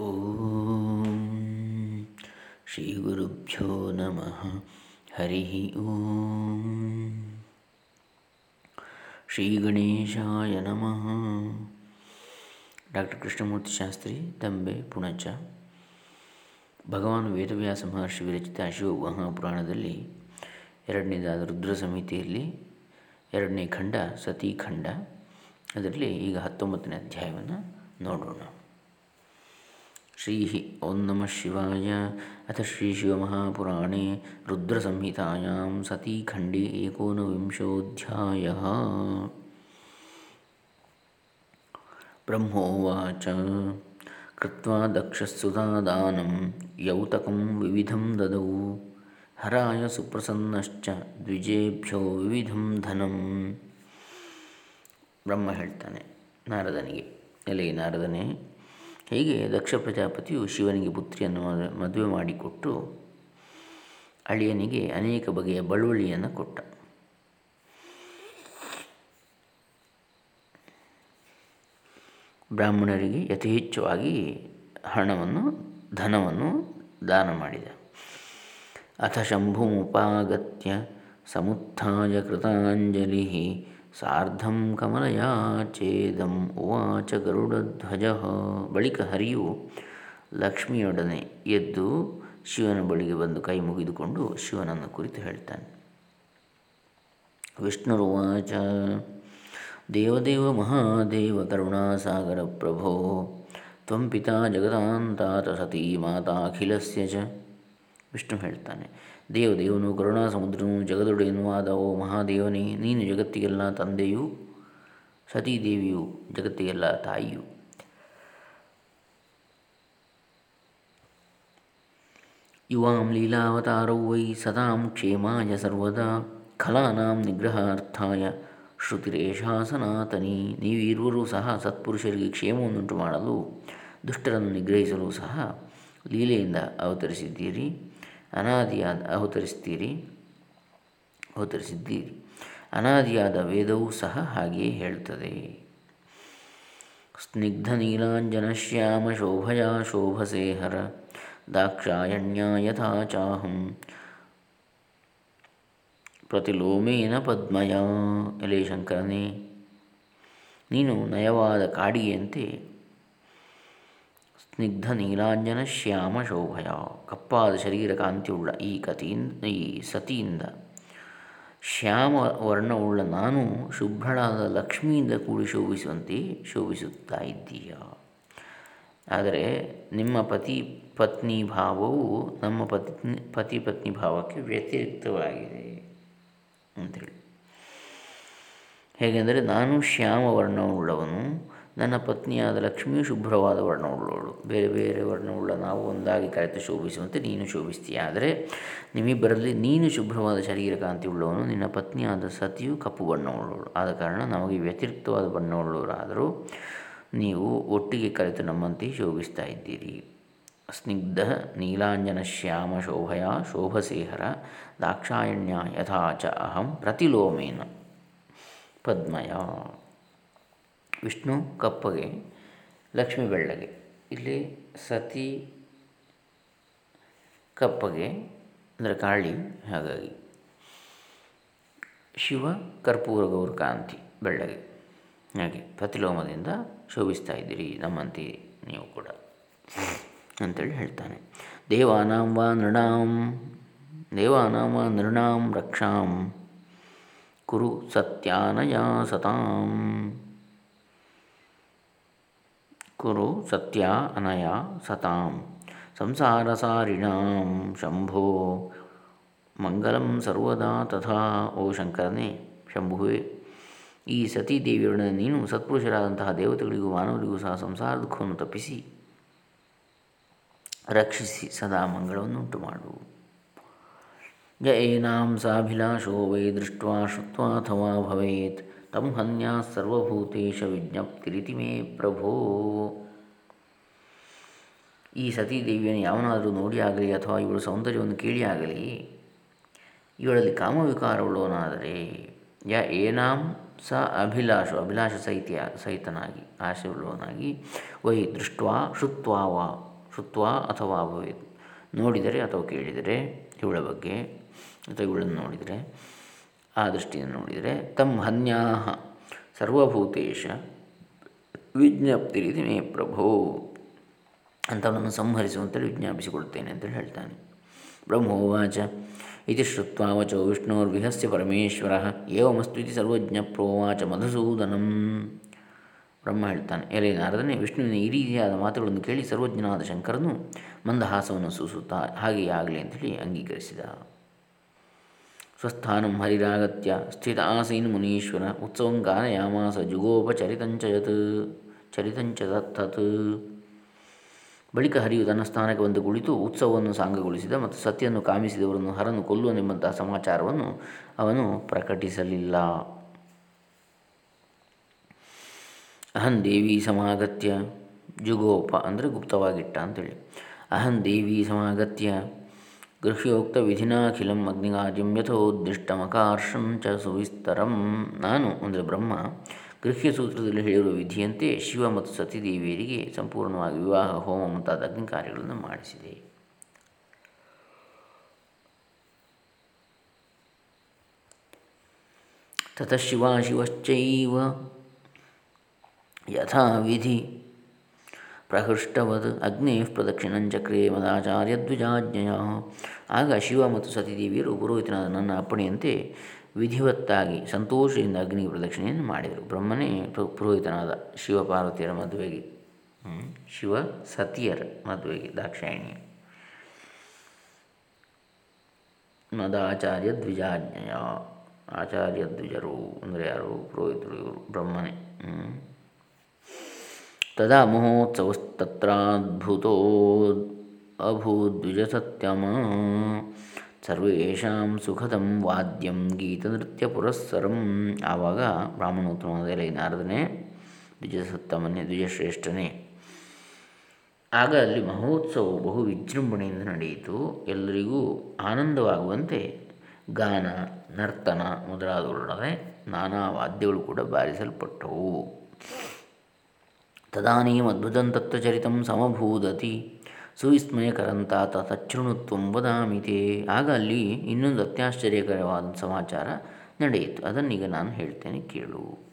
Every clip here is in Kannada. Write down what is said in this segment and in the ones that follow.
ಓಂ ಶ್ರೀ ಗುರುಭ್ಯೋ ನಮಃ ಹರಿ ಓಂ ಶ್ರೀ ಗಣೇಶಾಯ ನಮಃ ಡಾಕ್ಟರ್ ಕೃಷ್ಣಮೂರ್ತಿ ಶಾಸ್ತ್ರಿ ತಂಬೆ ಪುಣಚ ಭಗವಾನ್ ವೇದವ್ಯಾಸ ಮಹರ್ಷಿ ವಿರಚಿತ ಶಿವ ಮಹಾಪುರಾಣದಲ್ಲಿ ಎರಡನೇದಾದ ರುದ್ರ ಸಮಿತಿಯಲ್ಲಿ ಎರಡನೇ ಖಂಡ ಸತೀಖಂಡ. ಅದರಲ್ಲಿ ಈಗ ಹತ್ತೊಂಬತ್ತನೇ ಅಧ್ಯಾಯವನ್ನು ನೋಡೋಣ. ಶ್ರೀ ಓಂ ನಮಃ ಶಿವಾಯ ಅಥ ಶ್ರೀ ಶಿವಮಹಾಪುರಾಣೇ ರುದ್ರಸಂಹಿತಾಯಾಂ ಸತೀಖಂಡೇ ಏಕೋನವಿಂಶೋऽಧ್ಯಾಯ ಬ್ರಹ್ಮೋವಾಚ ಕೃತ್ವಾ ದಕ್ಷಸ್ಸುತಾದಾनं ಯೌತಕಂ ವಿವಿಧಂ ದದೌ ಹರಾಯ ಸುಪ್ರಸನ್ನಶ್ಚ ದ್ವಿಜೇಭ್ಯೋ ವಿವಿಧಂ ಧನಂ ಬ್ರಹ್ಮ ಹೇಳ್ತಾನೆ, ನಾರದನಿಗೆ ಎಲೆ ನಾರದನೇ? ಹೀಗೆ ದಕ್ಷ ಪ್ರಜಾಪತಿಯು ಶಿವನಿಗೆ ಪುತ್ರಿಯನ್ನು ಮದುವೆ ಮಾಡಿಕೊಟ್ಟು ಅಳಿಯನಿಗೆ ಅನೇಕ ಬಗೆಯ ಬಳುವಳಿಯನ್ನು ಕೊಟ್ಟ. ಬ್ರಾಹ್ಮಣರಿಗೆ ಯಥೇಚ್ಛವಾಗಿ ಹಣವನ್ನು, ಧನವನ್ನು ದಾನ ಮಾಡಿದ. ಅಥ ಶಂಭುಮುಪಾಗತ್ಯ ಸಮುತ್ಥಾಯ ಕೃತಾಂಜಲಿ ಸಾರ್ಧಂ ಕಮಲಯಾಚೇದಂ ಉವಾಚ ಗರುಡಧ್ವಜ. ಬಳಿಕ ಹರಿಯು ಲಕ್ಷ್ಮಿಯೊಡನೆ ಎದ್ದು ಶಿವನ ಬಳಿಗೆ ಬಂದು ಕೈ ಮುಗಿದುಕೊಂಡು ಶಿವನನ್ನು ಕುರಿತು ಹೇಳ್ತಾನೆ. ವಿಷ್ಣುರುವಾಚ ದೇವದೇವ ಮಹಾದೇವ ಕರುಣಾಸಾಗರ ಪ್ರಭೋ, ತ್ವಂ ಪಿತಾ ಜಗದಾಂತಾತ ಸತೀ ಮಾತಾ ಅಖಿಲಸ್ಯ ಚ. ವಿಷ್ಣು ಹೇಳ್ತಾನೆ ದೇವದೇವನು ಕರುಣಾ ಸಮುದ್ರನು, ಜಗದೊಡೆಯನು ಆದ ಓ ಮಹಾದೇವನೇ, ನೀನು ಜಗತ್ತಿಗೆಲ್ಲ ತಂದೆಯು, ಸತೀದೇವಿಯು ಜಗತ್ತಿಗೆಲ್ಲ ತಾಯಿಯು. ಯುವಾಂ ಲೀಲಾವತಾರೌ ವೈ ಸದಾಂ ಕ್ಷೇಮಾಯ ಸರ್ವದಾ ಖಲಾನಾಂ ನಿಗ್ರಹಾರ್ಥಾಯ ಶ್ರುತಿರೇಷಾ ಸನಾತನಿ ನೀವಿರುವರೂ ಸಹ ಸತ್ಪುರುಷರಿಗೆ ಕ್ಷೇಮವನ್ನುಂಟು ಮಾಡಲು ದುಷ್ಟರನ್ನು ನಿಗ್ರಹಿಸಲು ಸಹ ಲೀಲೆಯಿಂದ ಅವತರಿಸಿದ್ದೀರಿ. ಅನಾದಿಯಾದ, ಅವತರಿಸ್ತೀರಿ, ಅವತರಿಸಿದ್ದೀರಿ. ಅನಾದಿಯಾದ ವೇದವೂ ಸಹ ಹಾಗೆಯೇ ಹೇಳ್ತದೆ ಸ್ನಿಗ್ಧ ನೀಲಾಂಜನ ಶ್ಯಾಮ ಶೋಭಯ ಶೋಭಸೇಹರ ದಾಕ್ಷಾಯಣ್ಯ ಯಥಾ ಚಾಹಂ ಪ್ರತಿಲೋಮೇನ ಪದ್ಮಯ. ಎಲೆ ಶಂಕರನೇ, ನೀನು ನಯವಾದ ಕಾಡಿಗೆಯಂತೆ ಸ್ನಿಗ್ಧ ನೀಲಾಂಜನ ಶ್ಯಾಮ ಶೋಭಯ ಕಪ್ಪಾದ ಶರೀರ ಕಾಂತಿಯುಳ್ಳ ಈ ಕತಿಯಿಂದ ಈ ಸತಿಯಿಂದ ಶ್ಯಾಮ ವರ್ಣವುಳ್ಳ ನಾನು ಶುಭ್ರಳಾದ ಲಕ್ಷ್ಮಿಯಿಂದ ಕೂಡಿ ಶೋಭಿಸುವಂತೆ ಶೋಭಿಸುತ್ತಾ ಇದ್ದೀಯ? ಆದರೆ ನಿಮ್ಮ ಪತಿ ಪತ್ನಿ ಭಾವವು ನಮ್ಮ ಪತ್ನಿ ಪತಿ ಪತ್ನಿ ಭಾವಕ್ಕೆ ವ್ಯತಿರಿಕ್ತವಾಗಿದೆ ಅಂತೇಳಿ. ಹೇಗೆಂದರೆ ನಾನು ಶ್ಯಾಮ ವರ್ಣವುಳ್ಳವನು ನನ್ನ ಪತ್ನಿಯಾದ ಲಕ್ಷ್ಮಿಯು ಶುಭ್ರವಾದ ವರ್ಣವುಳ್ಳವಳು. ಬೇರೆ ಬೇರೆ ವರ್ಣವುಳ್ಳ ನಾವು ಒಂದಾಗಿ ಕರೆತು ಶೋಭಿಸುವಂತೆ ನೀನು ಶೋಭಿಸ್ತೀಯ. ಆದರೆ ನಿಮ್ಮಿಬ್ಬರಲ್ಲಿ ನೀನು ಶುಭ್ರವಾದ ಶರೀರ ಕಾಂತಿ ಉಳ್ಳವನು ನಿನ್ನ ಪತ್ನಿಯಾದ ಸತಿಯು ಕಪ್ಪು ಬಣ್ಣವುಳ್ಳವಳು ಆದ ಕಾರಣ ನಮಗೆ ವ್ಯತಿರಿಕ್ತವಾದ ಬಣ್ಣವುಳ್ಳವರಾದರೂ ನೀವು ಒಟ್ಟಿಗೆ ಕರೆತು ನಮ್ಮಂತೆ ಶೋಭಿಸ್ತಾ ಇದ್ದೀರಿ. ಸ್ನಿಗ್ಧ ನೀಲಾಂಜನ ಶ್ಯಾಮ ಶೋಭಯ ಶೋಭಸೇಹರ ದಾಕ್ಷಾಯಣ್ಯ ಯಥಾಚ ಅಹಂ ಪ್ರತಿಲೋಮೇನ ಪದ್ಮಯ. ವಿಷ್ಣು ಕಪ್ಪಗೆ, ಲಕ್ಷ್ಮಿ ಬೆಳ್ಳಗೆ. ಇಲ್ಲಿ ಸತಿ ಕಪ್ಪಗೆ, ಅಂದರೆ ಕಾಳಿ, ಹಾಗಾಗಿ. ಶಿವ ಕರ್ಪೂರ ಗೌರ ಕಾಂತಿ, ಬೆಳ್ಳಗೆ. ಹಾಗೆ ಪ್ರತಿಲೋಮದಿಂದ ಶೋಭಿಸ್ತಾ ಇದ್ದೀರಿ ನಮ್ಮಂತೆ ನೀವು ಕೂಡ. ಅಂತೇಳಿ ಹೇಳ್ತಾನೆ. ದೇವಾನಾಂ ವಾ ನೃಣಾಂ, ದೇವಾನಾಂ ವಾ ನೃಣಾಂ ರಕ್ಷಾಂ, ಕುರು ಸತ್ಯಾನಯ ಸತಾಂ. ಕುರು ಸತ್ಯ ಅನಯ ಸತಾಂ ಸಂಸಾರಸಾರಿಣಾಂ ಶಂಭೋ ಮಂಗಲಂ ಸರ್ವದಾ ತಥಾ ಓ ಶಂಕರನೇ ಶಂಭುವೆ. ಈ ಸತೀದೇವಿಯೊಡನೆ ನೀನು ಸತ್ಪುರುಷರಾದಂತಹ ದೇವತೆಗಳಿಗೂ ಮಾನವರಿಗೂ ಸಹ ಸಂಸಾರ ದುಃಖವನ್ನು ತಪ್ಪಿಸಿ ರಕ್ಷಿಸಿ ಸದಾ ಮಂಗಳವನ್ನುಂಟು ಮಾಡು ಯ ಏನಾಂ ಸಾಭಿಲಾಷೋ ವೈ ದೃಷ್ಟ ಅಥವಾ ಭವೇತ್. ತಂ ಹನ್ಯಾ ಸರ್ವಭೂತೇಶ ವಿಜ್ಞಪ್ತಿರಿತಿ ಮೇ ಪ್ರಭೋ. ಈ ಸತೀದೇವಿಯನ್ನು ಯಾವನಾದರೂ ನೋಡಿ ಆಗಲಿ ಅಥವಾ ಇವಳು ಸೌಂದರ್ಯವನ್ನು ಕೇಳಿ ಆಗಲಿ, ಇವಳಲ್ಲಿ ಕಾಮವಿಕಾರವುಳ್ಳವನಾದರೆ ಯಾ ಏನಾಂ ಸ ಅಭಿಲಾಷು, ಅಭಿಲಾಷ ಸಹಿತ, ಸಹಿತನಾಗಿ, ಆಶೆಯುಳ್ಳವನಾಗಿ ವೈ ದೃಷ್ಟ ಶ್ರುತ್ವಾ ವಾ, ಶ್ರುತ್ವ ಅಥವಾ ಭವೇತ್. ನೋಡಿದರೆ ಅಥವಾ ಕೇಳಿದರೆ ಇವಳ ಬಗ್ಗೆ ಅಥವಾ ಇವಳನ್ನು ನೋಡಿದರೆ ಆ ದೃಷ್ಟಿಯನ್ನು ನೋಡಿದರೆ ತಮ್ಮ ಹನ್ಯಾಹ ಸರ್ವಭೂತೇಶ ವಿಜ್ಞಪ್ತಿರಿತಿ ಮೇ ಪ್ರಭೋ ಅಂಥವನನ್ನು ಸಂಹರಿಸುವಂತೇಳಿ ವಿಜ್ಞಾಪಿಸಿಕೊಳ್ತೇನೆ ಅಂತೇಳಿ ಹೇಳ್ತಾನೆ. ಬ್ರಹ್ಮೋವಾಚ ಇತಿ ಶ್ರುತ್ವ ವಚೋ ವಿಷ್ಣೋರ್ವಿಹಸ್ಯ ಪರಮೇಶ್ವರ ಏವಮಸ್ತು ಇತಿ ಸರ್ವಜ್ಞ ಪ್ರೋವಾಚ ಮಧುಸೂದನಂ. ಬ್ರಹ್ಮ ಹೇಳ್ತಾನೆ, ಎಲೆ ನಾರದನೇ, ವಿಷ್ಣುವಿನ ಈ ರೀತಿಯಾದ ಮಾತುಗಳನ್ನು ಕೇಳಿ ಸರ್ವಜ್ಞನಾದ ಶಂಕರನು ಮಂದಹಾಸವನ್ನು ಸೂಸುತ್ತಾ ಹಾಗೆಯೇ ಆಗಲಿ ಅಂಥೇಳಿ ಅಂಗೀಕರಿಸಿದ. ಸ್ವಸ್ಥಾನಂ ಹರಿರಾಗತ್ಯ ಸ್ಥಿತ ಆಸೀನ್ ಮುನೀಶ್ವರ ಉತ್ಸವಂ ಗಾನಯಾಮಾಸ ಜುಗೋಪಚರಿತಂಚಯತ್ ಚರಿತಂಚ ತತ್ ಬಳಿಕ ಹರಿಯು ತನ್ನ ಸ್ಥಾನಕ್ಕೆ ಬಂದು ಕುಳಿತು ಉತ್ಸವವನ್ನು ಸಾಂಗಗೊಳಿಸಿದ ಮತ್ತು ಸತ್ಯವನ್ನು ಕಾಮಿಸಿದವರನ್ನು ಹರನು ಕೊಲ್ಲುವನೆಂಬಂತಹ ಸಮಾಚಾರವನ್ನು ಅವನು ಪ್ರಕಟಿಸಲಿಲ್ಲ. ಅಹಂ ದೇವಿ ಸಮಾಗತ್ಯ ಜುಗೋಪ ಅಂದರೆ ಗುಪ್ತವಾಗಿಟ್ಟ ಅಂತೇಳಿ. ಅಹಂ ದೇವಿ ಸಮಾಗತ್ಯ ಗೃಹ್ಯೋಕ್ತ ವಿಧಿನಾಖಿಲಂ ಅಗ್ನಿಗಾಜ್ಯಂ ಯಥೋದ್ದಿಷ್ಟಮಕಾರ್ಷಂ ಚ ಸುವಿಸ್ತರಂ ನಾನು ಅಂದರೆ ಬ್ರಹ್ಮ ಗೃಹ್ಯ ಸೂತ್ರದಲ್ಲಿ ಹೇಳಿರುವ ವಿಧಿಯಂತೆ ಶಿವ ಮತ್ತು ಸತಿದೇವಿಯರಿಗೆ ಸಂಪೂರ್ಣವಾಗಿ ವಿವಾಹ, ಹೋಮ ಮುಂತಾದ ಅಗ್ನಿ ಕಾರ್ಯಗಳನ್ನು ಮಾಡಿಸಿದೆ. ತತಃ ಶಿವ ಶಿವಶ್ಚೈವ ಯಥಾ ವಿಧಿ ಪ್ರಹೃಷ್ಟವದ್ ಅಗ್ನಿ ಪ್ರದಕ್ಷಿಣಂಚಕ್ರೇ ಮದಾಚಾರ್ಯದ್ವಿಜಾಜ್ಞೆಯ ಆಗ ಶಿವ ಮತ್ತು ಸತಿದೇವಿಯರು ಪುರೋಹಿತನಾದ ನನ್ನ ಅಪ್ಪಣೆಯಂತೆ ವಿಧಿವತ್ತಾಗಿ ಸಂತೋಷದಿಂದ ಅಗ್ನಿ ಪ್ರದಕ್ಷಿಣೆಯನ್ನು ಮಾಡಿದರು. ಬ್ರಹ್ಮನೇ ಪುರೋಹಿತನಾದ ಶಿವ ಪಾರ್ವತಿಯರ ಮದುವೆಗೆ ಶಿವ ಸತಿಯರ ಮದುವೆಗೆ ದಾಕ್ಷಾಯಣಿ ಮದಾಚಾರ್ಯ ದ್ವಿಜಾಜ್ಞೆಯ. ಆಚಾರ್ಯ ದ್ವಿಜರು ಅಂದರೆ ಯಾರು? ಪುರೋಹಿತರು ಇವರು, ಬ್ರಹ್ಮನೇ. ತದಾ ಮಹೋತ್ಸವಸ್ತತ್ರಾದ್ಭುತೋ ಅಭೂದ್ವಿಜಸತ್ಯಮ ಸರ್ವೇಷಾಂ ಸುಖದಂ ವಾದ್ಯಂ ಗೀತನೃತ್ಯ ಪುರಸ್ಸರಂ ಆವಾಗ ಬ್ರಾಹ್ಮಣೋತ್ತಮದಲ್ಲಿ ನಾರದನೇ ದ್ವಿಜಸತ್ತಮನೇ ದ್ವಿಜಶ್ರೇಷ್ಠನೇ ಆಗ ಅಲ್ಲಿ ಮಹೋತ್ಸವವು ಬಹು ವಿಜೃಂಭಣೆಯಿಂದ ನಡೆಯಿತು. ಎಲ್ಲರಿಗೂ ಆನಂದವಾಗುವಂತೆ ಗಾನ, ನರ್ತನ ಮೊದಲಾದವರೊಡನೆ ನಾನಾ ವಾದ್ಯಗಳು ಕೂಡ ಬಾರಿಸಲ್ಪಟ್ಟವು. ತದಾನೀಂ ಅದ್ಭುತಂ ತತ್ವಚರಿತಂ ಸಮಭೂದತಿ ಸುವಿಸ್ಮಯಕರಂತ ತಚ್ಚೃಣುತ್ವಂ ಬದಾಮಿತೆ ಆಗ ಅಲ್ಲಿ ಇನ್ನೊಂದು ಅತ್ಯಾಶ್ಚರ್ಯಕರವಾದ ಸಮಾಚಾರ ನಡೆಯಿತು। ಅದನ್ನೀಗ ನಾನು ಹೇಳ್ತೇನೆ, ಕೇಳು.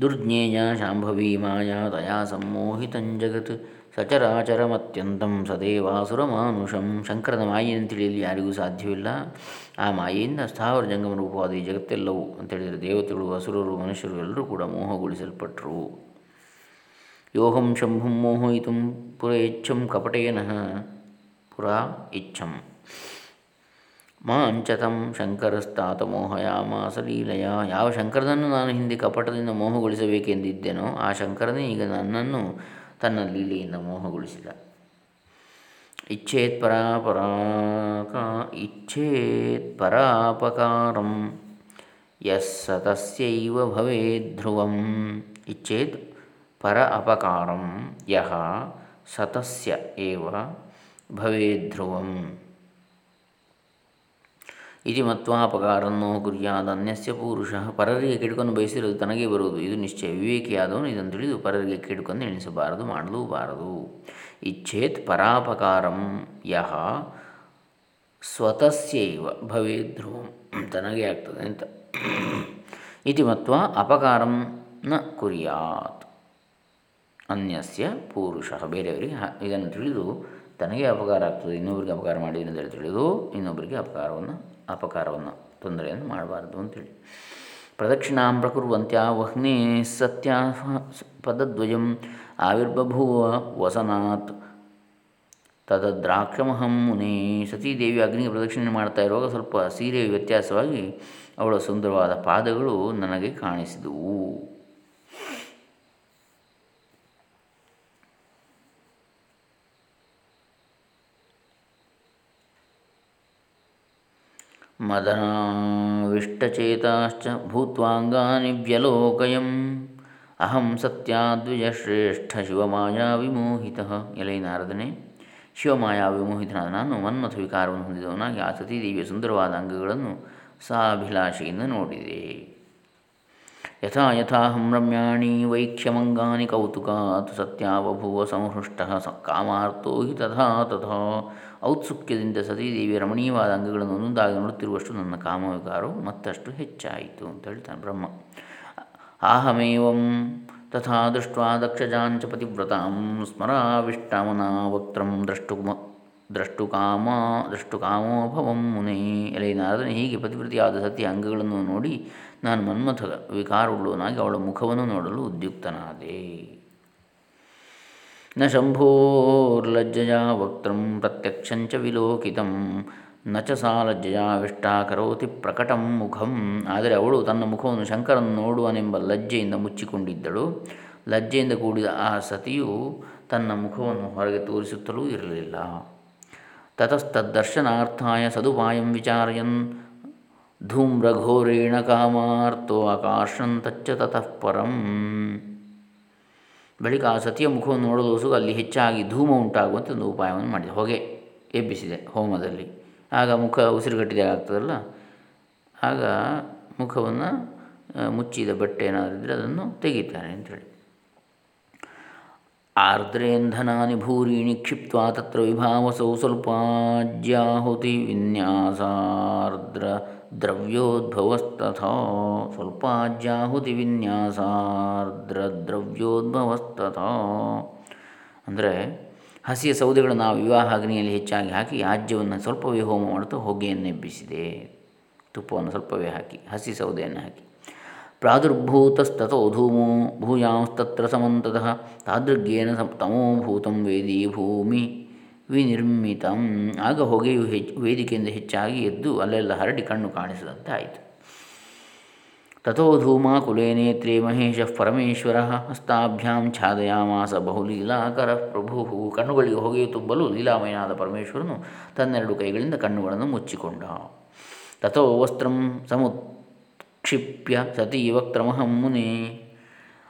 ದುರ್ಜ್ಞೇಯ ಶಾಂಭವಿ ಮಾಯಾ ತಯಾ ಜಗತ್। ಸಚರಾಚರಮತ್ಯಂತಂ ಸದೇವಾಸುರ ಮಾನುಷಂ ಶಂಕರದ ಮಾಯೆಯನ್ನು ತಿಳಿಯಲು ಯಾರಿಗೂ ಸಾಧ್ಯವಿಲ್ಲ. ಆ ಮಾಯೆಯಿಂದ ಸ್ಥಾವರ ಜಂಗಮ ರೂಪವಾದ ಈ ಜಗತ್ತೆಲ್ಲವೂ ಅಂತೇಳಿದರೆ ದೇವತೆಗಳು, ಅಸುರರು, ಮನುಷ್ಯರು ಎಲ್ಲರೂ ಕೂಡ ಮೋಹಗೊಳಿಸಲ್ಪಟ್ಟರು ಯೋಹಂ ಶಂಭುಂ ಮೋಹಯಿತು ಪುರ ಇಚ್ಛಂ ಕಪಟೇನಃ. ಪುರ ಇಚ್ಛಂ. ಮಾಂಚತಂ ಶಂಕರಸ್ತಾತ ಮೋಹಯಾಮಾಸ ಲೀಲಯ. ಯಾವ ಶಂಕರನನ್ನು ನಾನು ಹಿಂದೆ ಕಪಟದಿಂದ ಮೋಹಗೊಳಿಸಬೇಕೆಂದಿದ್ದೇನೋ ಆ ಶಂಕರನೇ ಈಗ ನನ್ನನ್ನು ತನ್ನ ಲೀಲೆಯಿಂದ ಮೋಹಗೊಳಿಸಿದ. ಇಚ್ಛೇತ್ ಪರಾಪರಾಕ, ಇಚ್ಛೇತ್ ಪರಾಪಕಾರಂ ಯಸ್ಸ ತಸ್ಯೈವ ಭವೇದ್ಧ್ರುವಂ ಇಚ್ಛೇತ್ ಪರ ಅಪಕಾರಂ, ಯಹ ಸತಸ್ಯ ಏವ ಭವೇದ್ಧ್ರುವಂ ಇತಿ ಮತ್ವಾಪಕಾರನ್ನೋ ಕುರ್ಯಾದ ಅನ್ಯಸ್ಯ ಪುರುಷ ಪರರಿಗೆ ಕೆಡುಕನ್ನು ಬಯಸಿರೋದು ತನಗೆ ಬರುವುದು. ಇದು ನಿಶ್ಚಯ. ವಿವೇಕಿಯಾದವನು ಇದನ್ನು ತಿಳಿದು ಪರರಿಗೆ ಕೆಡುಕನ್ನು ಎಣಿಸಬಾರದು ಮಾಡಲೂಬಾರದು ಇಚ್ಛೇತ್ ಪರಾಪಕಾರಂ ಯಹ ಸ್ವತಸ್ಯೈವ ಭವೇ ಧ್ರುವಂ ತನಗೆ ಆಗ್ತದೆ ಅಂತ. ಇತಿ ಮತ್ವ ಅಪಕಾರಂ ನ ಕುರ್ಯಾತ್. ಅನ್ಯಸ್ಯ ಪುರುಷ. ಬೇರೆಯವರಿಗೆ ಇದನ್ನು ತಿಳಿದು ತನಗೆ ಅಪಕಾರ ಆಗ್ತದೆ ಇನ್ನೊಬ್ಬರಿಗೆ ಅಪಕಾರ ಮಾಡಿ ಅಂತ ತಿಳಿದು ಇನ್ನೊಬ್ಬರಿಗೆ ಅಪಕಾರವನ್ನು ಅಪಕಾರವನ್ನು, ತೊಂದರೆಯನ್ನು ಮಾಡಬಾರದು ಅಂತೇಳಿ. ಪ್ರದಕ್ಷಿಣಾಂ ಪ್ರಕುರ್ವಂತ್ಯ ವಹ್ನಿ ಸತ್ಯ ಪದದ್ವಯಂ ಆವಿರ್ಬಭೂವ ವಸನಾತ್ ತದದ್ರಾಕ್ಷಮಹಂ ಮುನಿ. ಸತೀದೇವಿ ಅಗ್ನಿಗೆ ಪ್ರದಕ್ಷಿಣೆ ಮಾಡ್ತಾ ಇರುವಾಗ ಸ್ವಲ್ಪ ಸೀರೆಯ ವ್ಯತ್ಯಾಸವಾಗಿ ಅವಳ ಸುಂದರವಾದ ಪಾದಗಳು ನನಗೆ ಕಾಣಿಸಿದವು. ಮದನಾವಿಷ್ಟಚೇತಾಶ್ಚ ಭೂತ್ವಾಂಗಾನಿ ವ್ಯಲೋಕಯಂ ಅಹಂ ಸತ್ಯಾದ್ವಿಜಶ್ರೇಷ್ಠ ಶಿವಮಾಯಾ ವಿಮೋಹಿತ ಎಲೈ ನಾರದನೆ ಶಿವಮಾಯಾ ವಿಮೋಹಿತನಾದ ನಾನು ಮನ್ಮಥ ವಿಕಾರವನ್ನು ಹೊಂದಿದವನಾಗಿ ಆ ಸತೀದೇವಿಯ ಸುಂದರವಾದ ಅಂಗಗಳನ್ನು ಸಾಭಿಲಾಷೆಯಿಂದ ನೋಡಿದೆ। ಯಥಾ ಯಥಾಹಂ ರಮ್ಯಾಣಿ ವೈಕ್ಷ್ಯಮಂಗಾನಿ ಕೌತುಕಾತ್ ಸತ್ಯಾವಭೂವ ಸಂಹೃಷ್ಟ ಕಾಮಾರ್ಥೋ ಹಿ ತಥಾ ತಥಾ ಔತ್ಸುಕ್ಯದಿಂದ ಸತೀದೇವಿಯ ರಮಣೀಯವಾದ ಅಂಗಗಳನ್ನು ಒಂದೊಂದಾಗಿ ನೋಡುತ್ತಿರುವಷ್ಟು ನನ್ನ ಕಾಮವಿಕಾರವು ಮತ್ತಷ್ಟು ಹೆಚ್ಚಾಯಿತು ಅಂತ ಹೇಳ್ತಾನೆ ಬ್ರಹ್ಮ. ಆಹಮೇವಂ ತಥಾ ದೃಷ್ಟ ದಕ್ಷಜಾಂಚ ಪತಿವ್ರತಾಂ ಸ್ಮರಾವಿಷ್ಟಾಮನಾ ವಕ್ತ್ರಂ ದ್ರಷ್ಟು ದ್ರಷ್ಟುಕಾಮ ದ್ರಷ್ಟುಕಾಮೋಭವಂ ಮುನೇ. ಎಲೆ ನಾರದನೆ ಹೀಗೆ ಪತಿವ್ರತಿಯಾದ ಸತಿಯ ಅಂಗಗಳನ್ನು ನೋಡಿ ನಾನು ಮನ್ಮಥದ ವಿಕಾರವುಳ್ಳವನಾಗಿ ಅವಳ ಮುಖವನ್ನು ನೋಡಲು ಉದ್ಯುಕ್ತನಾದೆ. ನ ಶಂಭೋರ್ಲಜ್ಜಯಾ ವಕ್ತೃಂ ಪ್ರತ್ಯಕ್ಷಂಚ ವಿಲೋಕಿತಂ, ನ ಚ ಸಾ ಕರೋತಿ ಪ್ರಕಟಂ ಮುಖಂ. ಆದರೆ ಅವಳು ತನ್ನ ಮುಖವನ್ನು ಶಂಕರನ್ನು ನೋಡುವನೆಂಬ ಲಜ್ಜೆಯಿಂದ ಮುಚ್ಚಿಕೊಂಡಿದ್ದಳು. ಲಜ್ಜೆಯಿಂದ ಕೂಡಿದ ಆ ಸತಿಯು ತನ್ನ ಮುಖವನ್ನು ಹೊರಗೆ ತೋರಿಸುತ್ತಲೂ ಇರಲಿಲ್ಲ. ತತಸ್ತದ್ದರ್ಶನಾರ್ಥಾಯ ಸದುಪಾಯಂ ವಿಚಾರಯನ್ ಧೂಮ್ರಘೋರೇಣ ಕಾಮಾರ್ಥೋ ಆಕಾಶಂತಚ್ಚ ತತಃ ಪರಂ. ಬಳಿಕ ಆ ಸತಿಯ ಮುಖವನ್ನು ನೋಡಲು ಅಲ್ಲಿ ಹೆಚ್ಚಾಗಿ ಧೂಮ ಉಂಟಾಗುವಂತೆ ಒಂದು ಉಪಾಯವನ್ನು ಮಾಡಿದೆ. ಹೊಗೆ ಎಬ್ಬಿಸಿದೆ ಹೋಮದಲ್ಲಿ. ಆಗ ಮುಖ ಉಸಿರುಗಟ್ಟಿದೆ ಆಗ್ತದಲ್ಲ? ಆಗ ಮುಖವನ್ನು ಮುಚ್ಚಿದ ಬಟ್ಟೆ ಏನಾದರೂ ಇದ್ದರೆ ಅದನ್ನು ತೆಗಿತಾರೆ ಅಂಥೇಳಿ ಆರ್ದ್ರೇಂಧನಾನಿ ಭೂರಿಣಿ ಕ್ಷಿಪ್ತ ತತ್ರ ವಿಭಾವಸೌ ಸ್ವಲ್ಪಾಜ್ಯಾಹುತಿ ವಿನ್ಯಾಸಾರ್ದ್ರ ದ್ರವ್ಯೋದ್ಭವಸ್ತಥಾ ಸ್ವಲ್ಪಾಜ್ಯಾಹುತಿ ವಿನ್ಯಾಸಾರ್ದ್ರ ದ್ರವ್ಯೋದ್ಭವಸ್ತಥಾ ಅಂದರೆ ಹಸಿಯ ಸೌದೆಗಳನ್ನು ನಾವು ವಿವಾಹ ಅಗ್ನಿಯಲ್ಲಿ ಹೆಚ್ಚಾಗಿ ಹಾಕಿ ಆಜ್ಯವನ್ನು ಸ್ವಲ್ಪವೇ ಹೋಮ ಮಾಡುತ್ತಾ ಹೊಗೆಯನ್ನು ಎಬ್ಬಿಸಿದೆ. ತುಪ್ಪವನ್ನು ಸ್ವಲ್ಪವೇ ಹಾಕಿ, ಹಸಿ ಸೌದೆಯನ್ನು ಹಾಕಿ. ಪ್ರಾದುರ್ಭೂತಸ್ತಥೋ ಧೂಮೋ ಭೂಯಾಂಸ್ತತ್ರ ಸಮಂತತಃ ತಾದೃಗ್ಯೇನ ತಮೋಭೂತಂ ವೇದಿ ಭೂಮಿ. ವಿನಿರ್ಮಿತಂ. ಆಗ ಹೊಗೆಯು ಹೆಚ್ಚು ವೇದಿಕೆಯಿಂದ ಹೆಚ್ಚಾಗಿ ಎದ್ದು ಅಲ್ಲೆಲ್ಲ ಹರಡಿ ಕಣ್ಣು ಕಾಣಿಸಿದಂತೆ ಆಯಿತು. ತಥೋ ಧೂಮಾಕುಲೆ ನೇತ್ರೇ ಮಹೇಶ ಪರಮೇಶ್ವರ ಹಸ್ತಾಭ್ಯಾಂ ಛಾದಯಾಮಾಸ ಬಹುಲೀಲಾಕರ ಪ್ರಭು ಕಣ್ಣುಗಳಿಗೆ ಹೊಗೆಯು ತುಂಬಲು ಲೀಲಾಮಯನಾದ ಪರಮೇಶ್ವರನು ತನ್ನೆರಡು ಕೈಗಳಿಂದ ಕಣ್ಣುಗಳನ್ನು ಮುಚ್ಚಿಕೊಂಡ. ತಥೋ ವಸ್ತ್ರಂ ಸಮುತ್ಕ್ಷಿಪ್ಯ ಸತೀ ವಕ್ತ್ರಮಹಂ ಮುನಿ.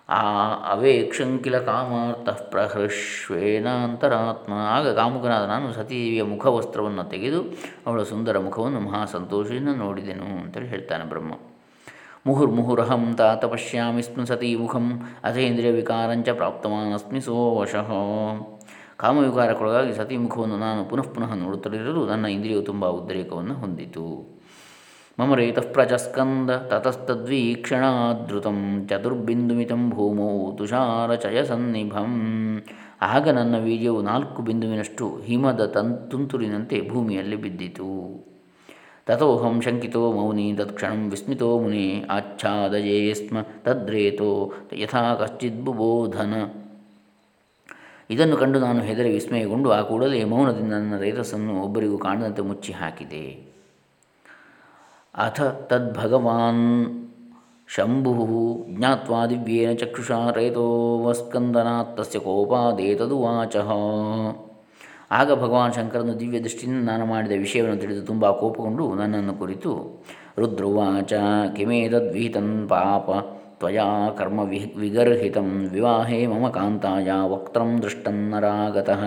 ಆ ಅವೇಕ್ಷಂಕಿಲ ಕಾಮಾರ್ಥ ಪ್ರಹೃಶ್ವೇನಾಂತರಾತ್ಮ ಆಗ ಕಾಮುಕನಾದ ನಾನು ಸತೀದೇವಿಯ ಮುಖವಸ್ತ್ರವನ್ನು ತೆಗೆದು ಅವಳ ಸುಂದರ ಮುಖವನ್ನು ಮಹಾ ಸಂತೋಷದಿಂದ ನೋಡಿದೆನು ಅಂತೇಳಿ ಹೇಳ್ತಾನೆ ಬ್ರಹ್ಮ. ಮುಹುರ್ಮುಹುರಹಂ ತಾತ ಪಶ್ಯಾಮಿ ಸತೀ ಮುಖಂ ಅಥೇಂದ್ರಿಯ ವಿಕಾರಂಚ ಪ್ರಾಪ್ತವಾನಸ್ಮಿ ಸೋವಶಃ. ಕಾಮವಿಕಾರಕ್ಕೊಳಗಾಗಿ ಸತಿ ಮುಖವನ್ನು ನಾನು ಪುನಃ ಪುನಃ ನೋಡುತ್ತಲಿರಲು ನನ್ನ ಇಂದ್ರಿಯವು ತುಂಬ ಉದ್ರೇಕವನ್ನು ಹೊಂದಿತು. ಮಮ ರೇತಃ ಪ್ರಚಸ್ಕಂದ ತತಸ್ತದ್ವೀಕ್ಷಣಾದೃತಂ ಚತುರ್ಬಿಂದುಮಿತಂ ಭೂಮೌ ತುಷಾರಚಯಸನ್ನಿಭಂ ಆಗ ನನ್ನ ವೀರ್ಯವು ನಾಲ್ಕು ಬಿಂದುವಿನಷ್ಟು ಹಿಮದ ತನ್ ತುಂತುರಿನಂತೆ ಭೂಮಿಯಲ್ಲಿ ಬಿದ್ದಿತು ತಥೋಹಂ ಶಂಕಿತೋ ಮೌನಿ ತತ್ಕ್ಷಣಂ ವಿಸ್ಮಿತೋ ಮುನಿ ಆಚ್ಛಾದಯೇ ಸ್ಮ ತದ್ರೇತೋ ಯಥಾ ಕಶ್ಚಿದ್ಬುಬೋಧನ ಇದನ್ನು ಕಂಡು ನಾನು ಹೆದರಿ ವಿಸ್ಮಯಗೊಂಡು ಆ ಕೂಡಲೇ ಮೌನದಿಂದ ನನ್ನ ರೇತಸ್ಸನ್ನು ಒಬ್ಬರಿಗೂ ಕಾಣದಂತೆ ಮುಚ್ಚಿ ಹಾಕಿದೆ ಅಥ ತದ್ಭಗವಾನ್ ಶಂಭು ಜ್ಞಾತ್ವಾ ದಿವ್ಯೇನ ಚಕ್ಷುಷಾ ರೇತೋವಸ್ಕಂದನಾತ್ ತಸ್ಯ ಕೋಪಾದೇತದುವಾಚ ಆಗ ಭಗವಾನ್ ಶಂಕರನು ದಿವ್ಯ ದೃಷ್ಟಿಯಿಂದ ನಾನು ಮಾಡಿದ ವಿಷಯವನ್ನು ತಿಳಿದು ತುಂಬ ಕೋಪಗೊಂಡು ನನ್ನನ್ನು ಕುರಿತು, ರುದ್ರುವಾಚ ಕಿಮೇತದ್ವಿಹಿತನ್ ಪಾಪ, ತ್ವಯಾ ಕರ್ಮ ವಿಗರ್ಹಿತಂ, ವಿವಾಹೇ ಮಮ ಕಾಂತಾಯ ವಕ್ತಂ ದೃಷ್ಟನ್ನರಾಗತಃ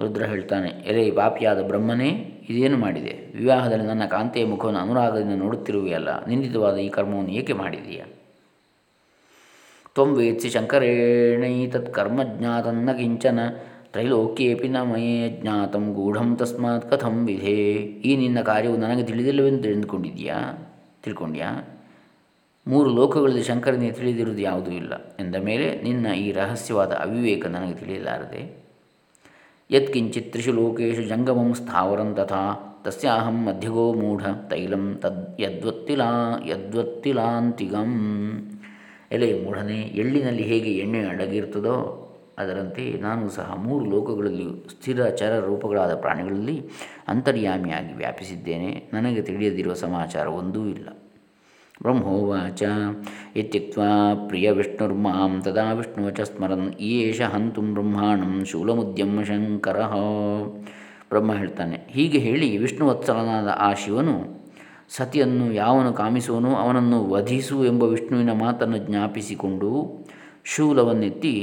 ರುದ್ರ ಹೇಳ್ತಾನೆ ಎಲೆ ಪಾಪಿಯಾದ ಬ್ರಹ್ಮನೇ, ಇದೇನು ಮಾಡಿದೆ? ವಿವಾಹದಲ್ಲಿ ನನ್ನ ಕಾಂತೆಯ ಮುಖವನ್ನು ಅನುರಾಗದಿಂದ ನೋಡುತ್ತಿರುವೆಯಲ್ಲ, ನಿಂದಿತವಾದ ಈ ಕರ್ಮವನ್ನು ಏಕೆ ಮಾಡಿದೀಯ ತ್ವಂ ವೇತ್ಸಿ ಶಂಕರೇಣೈತತ್ ಕರ್ಮ ಜ್ಞಾತನ್ನ ಕಿಂಚನ ತ್ರೈಲೋಕ್ಯೇಪಿ ನ ಮಯೇ ಜ್ಞಾತಂ ಗೂಢಂ ತಸ್ಮಾತ್ ಕಥಂ ವಿಧೇ. ಈ ನಿನ್ನ ಕಾರ್ಯವು ನನಗೆ ತಿಳಿದಿಲ್ಲವೆಂದು ತಿಳಿದುಕೊಂಡಿದೆಯಾ ತಿಳ್ಕೊಂಡ್ಯಾ? ಮೂರು ಲೋಕಗಳಲ್ಲಿ ಶಂಕರನಿಗೆ ತಿಳಿದಿರುವುದು ಯಾವುದೂ ಇಲ್ಲ. ಎಂದ ಮೇಲೆ ನಿನ್ನ ಈ ರಹಸ್ಯವಾದ ಅವಿವೇಕ ನನಗೆ ತಿಳಿಯಲಾರದೆ? ಯತ್ಕಿಂಚಿತ್ ತ್ರಿಷು ಲೋಕೇಶು ಜಂಗಮಂ ಸ್ಥಾವರಂ ತಥಾ ತಸ್ಯಾಹಂ ಮಧ್ಯಗೋ ಮೂಢ ತೈಲಂ ತದ್ ಯದ್ವತ್ತಿಲಾ ಯದ್ವತ್ತಿಲಾಂತಿಗಂ ಎಲೆ ಮೂಢನೆ ಎಳ್ಳಿನಲ್ಲಿ ಹೇಗೆ ಎಣ್ಣೆ ಅಡಗಿರ್ತದೋ ಅದರಂತೆ ನಾನು ಸಹ ಮೂರು ಲೋಕಗಳಲ್ಲಿಯೂ ಸ್ಥಿರ ಚರ ರೂಪಗಳಾದ ಪ್ರಾಣಿಗಳಲ್ಲಿ ಅಂತರ್ಯಾಮಿಯಾಗಿ ವ್ಯಾಪಿಸಿದ್ದೇನೆ. ನನಗೆ ತಿಳಿಯದಿರುವ ಸಮಾಚಾರ ಒಂದೂ ಇಲ್ಲ. ಬ್ರಹ್ಮೋವಾಚ ಇತ್ಯುಕ್ತ ಪ್ರಿಯ ವಿಷ್ಣುರ್ಮಾಂ ತದಾ ವಿಷ್ಣುವಚ ಸ್ಮರನ್ ಈಶ ಹಂತು ಬ್ರಹ್ಮಾಣಂ ಶೂಲಮುದ್ಯಮ ಶಂಕರ ಬ್ರಹ್ಮ ಹೇಳ್ತಾನೆ, ಹೀಗೆ ಹೇಳಿ ವಿಷ್ಣುವತ್ಸಲನಾದ ಆ ಶಿವನು, ಸತಿಯನ್ನು ಯಾವನು ಕಾಮಿಸುವನು, ಅವನನ್ನು ವಧಿಸು ಎಂಬ ವಿಷ್ಣುವಿನ ಮಾತನ್ನು ಜ್ಞಾಪಿಸಿಕೊಂಡು ಶೂಲವನ್ನೆತ್ತಿ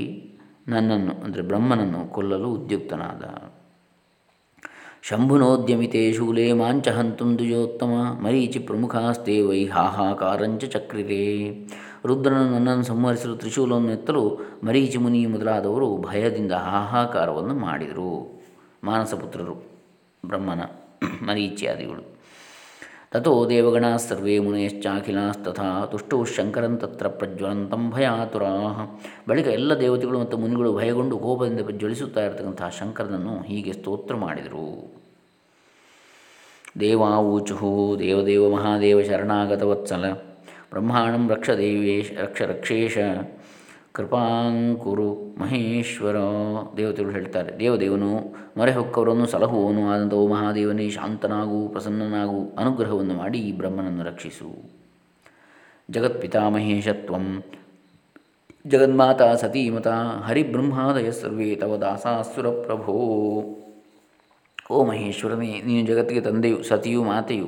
ನನ್ನನ್ನು, ಅಂದರೆ ಬ್ರಹ್ಮನನ್ನು ಕೊಲ್ಲಲು ಉದ್ಯುಕ್ತನಾದ. ಶಂಭುನೋದ್ಯಮಿತೆ ಶೂಲೆ ಮಾಂಚ ಹಂತು ದ್ವಿಜೋತ್ತಮ ಮರೀಚಿ ಪ್ರಮುಖಾಸ್ತೆ ವೈ ಹಾಹಾಕಾರಂಚ ಚಕ್ರಿರೇ ರುದ್ರನು ನನ್ನನ್ನು ಸಂಹರಿಸಲು ತ್ರಿಶೂಲವನ್ನು ಎತ್ತಲು ಮರೀಚಿ ಮುನಿ ಮೊದಲಾದವರು ಭಯದಿಂದ ಹಾಹಾಕಾರವನ್ನು ಮಾಡಿದರು. ಮಾನಸಪುತ್ರರು, ಬ್ರಹ್ಮನ ಮರೀಚ್ಯಾದಿಗಳು. ತಥೋ ದೇವಗಣಾ ಸರ್ವೇ ಮುನೇಶ್ಚಾಖಿಲಾಸ್ತಥಾ ಶಂಕರನ್ ಶಂಕರಂ ತತ್ರ ಪ್ರಜ್ವಲಂತಂ ಭಯಾತುರಾ ಬಳಿಕ ಎಲ್ಲ ದೇವತೆಗಳು ಮತ್ತು ಮುನಿಗಳು ಭಯಗೊಂಡು ಕೋಪದಿಂದ ಪ್ರಜ್ವಲಿಸುತ್ತಾ ಇರತಕ್ಕಂತಹ ಶಂಕರನನ್ನು ಹೀಗೆ ಸ್ತೋತ್ರ ಮಾಡಿದರು. ದೇವಾವೂಚು ದೇವದೇವ ಮಹಾದೇವ ಶರಣಾಗತವತ್ಸಲ, ಬ್ರಹ್ಮಾಣಂ ರಕ್ಷ ದೇವೇಶ ರಕ್ಷ ರಕ್ಷೇಶ ಕೃಪಾಂಕುರು ಮಹೇಶ್ವರ. ದೇವತೆಗಳು ಹೇಳ್ತಾರೆ, ದೇವದೇವನು ಮೊರೆ ಹೊಕ್ಕವರನ್ನು ಸಲಹುವನು ಆದಂಥ ಮಹಾದೇವನೇ, ಶಾಂತನಾಗು, ಪ್ರಸನ್ನನಾಗು, ಅನುಗ್ರಹವನ್ನು ಮಾಡಿ ಈ ಬ್ರಹ್ಮನನ್ನು ರಕ್ಷಿಸು. ಜಗತ್ಪಿತಾಮಹೇಶತ್ವಂ ಜಗನ್ಮಾತಾ ಸತೀಮತ, ಹರಿಬ್ರಹ್ಮಾದಯ ಸರ್ವೇ, ತವ ದಾಸಾಸುರ ಪ್ರಭೋ. ಓ ಮಹೇಶ್ವರನೇ, ನೀನು ಜಗತ್ತಿಗೆ ತಂದೆಯು, ಸತಿಯು, ಮಾತೆಯು.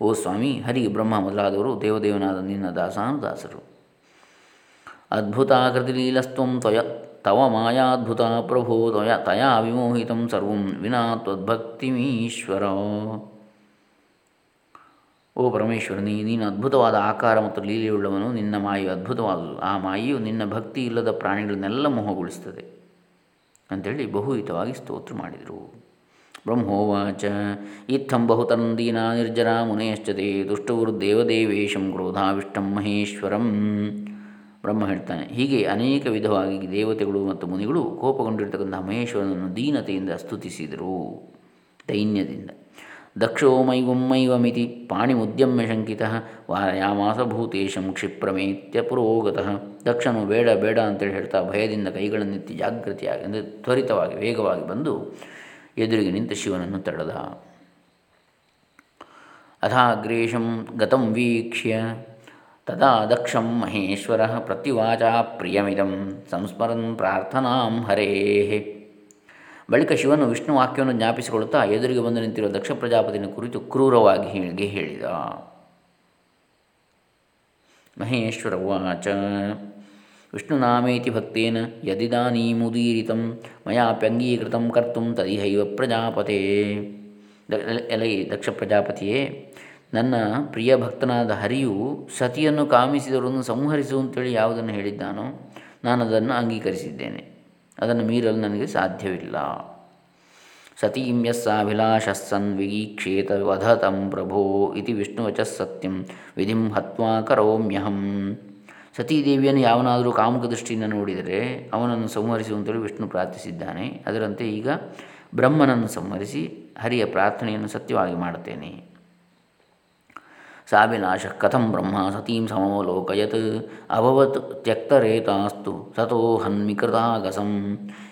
ಓ ಸ್ವಾಮಿ ಹರಿ ಬ್ರಹ್ಮ ಮೊದಲಾದವರು ದೇವದೇವನಾದ ನಿನ್ನ ದಾಸಾನುದಾಸರು. ಅದ್ಭುತಾಕೃತಿಲೀಲಸ್ತ್ವಂ ತ್ವಯ. ತವ ಪ್ರಭೋ ತ್ವಯ. ತಯಾ ವಿಮೋಹಿತಂ ಸರ್ವಂ ವಿನಾ ತ್ವದ್ಭಕ್ತಿಮೀಶ್ವರ. ಓ ಪರಮೇಶ್ವರನಿ ನೀನು ಅದ್ಭುತವಾದ ಆಕಾರ ಮತ್ತು ಲೀಲೆಯುಳ್ಳವನು. ನಿನ್ನ ಮಾಯು ಅದ್ಭುತವಾದುದು. ಆ ಮಾಯಿಯು ನಿನ್ನ ಭಕ್ತಿ ಇಲ್ಲದ ಪ್ರಾಣಿಗಳನ್ನೆಲ್ಲ ಮೋಹಗೊಳಿಸುತ್ತದೆ ಅಂಥೇಳಿ ಬಹುಹಿತವಾಗಿ ಸ್ತೋತ್ರ ಮಾಡಿದರು. ಬ್ರಹ್ಮೋವಾಚ. ಇತ್ತಂ ಬಹುತಂದೀನಾ ನಿರ್ಜರ ಮುನೇಶ್ಚತೆ ದುಷ್ಟಗುರುದೇವದೇವೇಶಂ ಕ್ರೋಧಾವಿಷ್ಟಂ ಮಹೇಶ್ವರಂ. ಬ್ರಹ್ಮ ಹೇಳ್ತಾನೆ. ಹೀಗೆ ಅನೇಕ ವಿಧವಾಗಿ ದೇವತೆಗಳು ಮತ್ತು ಮುನಿಗಳು ಕೋಪಗೊಂಡಿರ್ತಕ್ಕಂಥ ಮಹೇಶ್ವರನನ್ನು ದೀನತೆಯಿಂದ ಸ್ತುತಿಸಿದರು ದೈನ್ಯದಿಂದ. ದಕ್ಷೋ ಪಾಣಿ ಪಾಣಿಮುದ್ಯಮ್ಯ ಶಂಕಿತ ವಾರಯಾಮಾಸ ಭೂತೇಶಂ ಕ್ಷಿಪ್ರಮೇತ್ಯ ಪುರೋಗತಃ. ದಕ್ಷನು ಬೇಡ ಬೇಡ ಅಂತೇಳಿ ಹೇಳ್ತಾ ಭಯದಿಂದ ಕೈಗಳನ್ನೆತ್ತಿ ಜಾಗೃತಿಯಾಗಿ ಅಂದರೆ ತ್ವರಿತವಾಗಿ ವೇಗವಾಗಿ ಬಂದು ಎದುರಿಗೆ ನಿಂತ ಶಿವನನ್ನು ತಡೆದ. ಅಥಾಗ್ರೇಶಂ ಗತಂ ವೀಕ್ಷ್ಯ ತದಾ ದಕ್ಷಂ ಮಹೇಶ್ವರ ಪ್ರತ್ಯುವಾಚ ಪ್ರಿಯಮಿದಂ ಸಂಸ್ಮರನ್ ಪ್ರಾರ್ಥನಾಂ ಹರೇ ಬಳಿಕ ಶಿವನು ವಿಷ್ಣು ವಾಕ್ಯವನ್ನು ಜ್ಞಾಪಿಸಿಕೊಳ್ಳುತ್ತಾ ಎದುರಿಗೆ ಬಂದು ನಿಂತಿರುವ ದಕ್ಷ ಪ್ರಜಾಪತಿಯನ್ನು ಕುರಿತು ಕ್ರೂರವಾಗಿ ಹೀಗೆ ಹೇಳಿದ ಮಹೇಶ್ವರ ಉಚ ವಿಷ್ಣುನಾಮೇತಿ ಭಕ್ತೇನ ಯದಿದಾನೀಮುದೀರಿತ ಮಯಾಪ್ಯಂಗೀಕೃತ ಕರ್ತು ತದಿಹೈವ ಪ್ರಜಾಪತೆ ಎಲೈ ದಕ್ಷ ಪ್ರಜಾಪತಿಯೇ ನನ್ನ ಪ್ರಿಯ ಭಕ್ತನಾದ ಹರಿಯು ಸತಿಯನ್ನು ಕಾಮಿಸಿದವರನ್ನು ಸಂಹರಿಸು ಅಂತೇಳಿ ಯಾವುದನ್ನು ಹೇಳಿದ್ದಾನೋ ನಾನು ಅದನ್ನು ಅಂಗೀಕರಿಸಿದ್ದೇನೆ. ಅದನ್ನು ಮೀರಲು ನನಗೆ ಸಾಧ್ಯವಿಲ್ಲ. ಸತೀಂ ಯಸ್ಸಾಭಿಲಾಷಸ್ಸನ್ ವಿಗೀಕ್ಷೇತ ವಧತಂ ಪ್ರಭೋ ಇತಿ ವಿಷ್ಣುವಚ ಸತ್ಯಂ ವಿಧಿಂ ಹತ್ವಾ ಕರೋಮ್ಯಹಂ. ಸತೀದೇವಿಯನ್ನು ಯಾವನಾದರೂ ಕಾಮುಕ ದೃಷ್ಟಿಯಿಂದ ನೋಡಿದರೆ ಅವನನ್ನು ಸಂಹರಿಸುವಂತೇಳಿ ವಿಷ್ಣು ಪ್ರಾರ್ಥಿಸಿದ್ದಾನೆ. ಅದರಂತೆ ಈಗ ಬ್ರಹ್ಮನನ್ನು ಸಂಹರಿಸಿ ಹರಿಯ ಪ್ರಾರ್ಥನೆಯನ್ನು ಸತ್ಯವಾಗಿ ಮಾಡುತ್ತೇನೆ. ಸಾವಿನಾಶ ಕಥಂ ಬ್ರಹ್ಮ ಸತೀಂ ಸಮವಲೋಕಯತ್ ಅಭವತ್ ತ್ಯಕ್ತರೇತಾಸ್ತು ಸತೋ ಹನ್ಮಿಕೃತಾಗಸಂ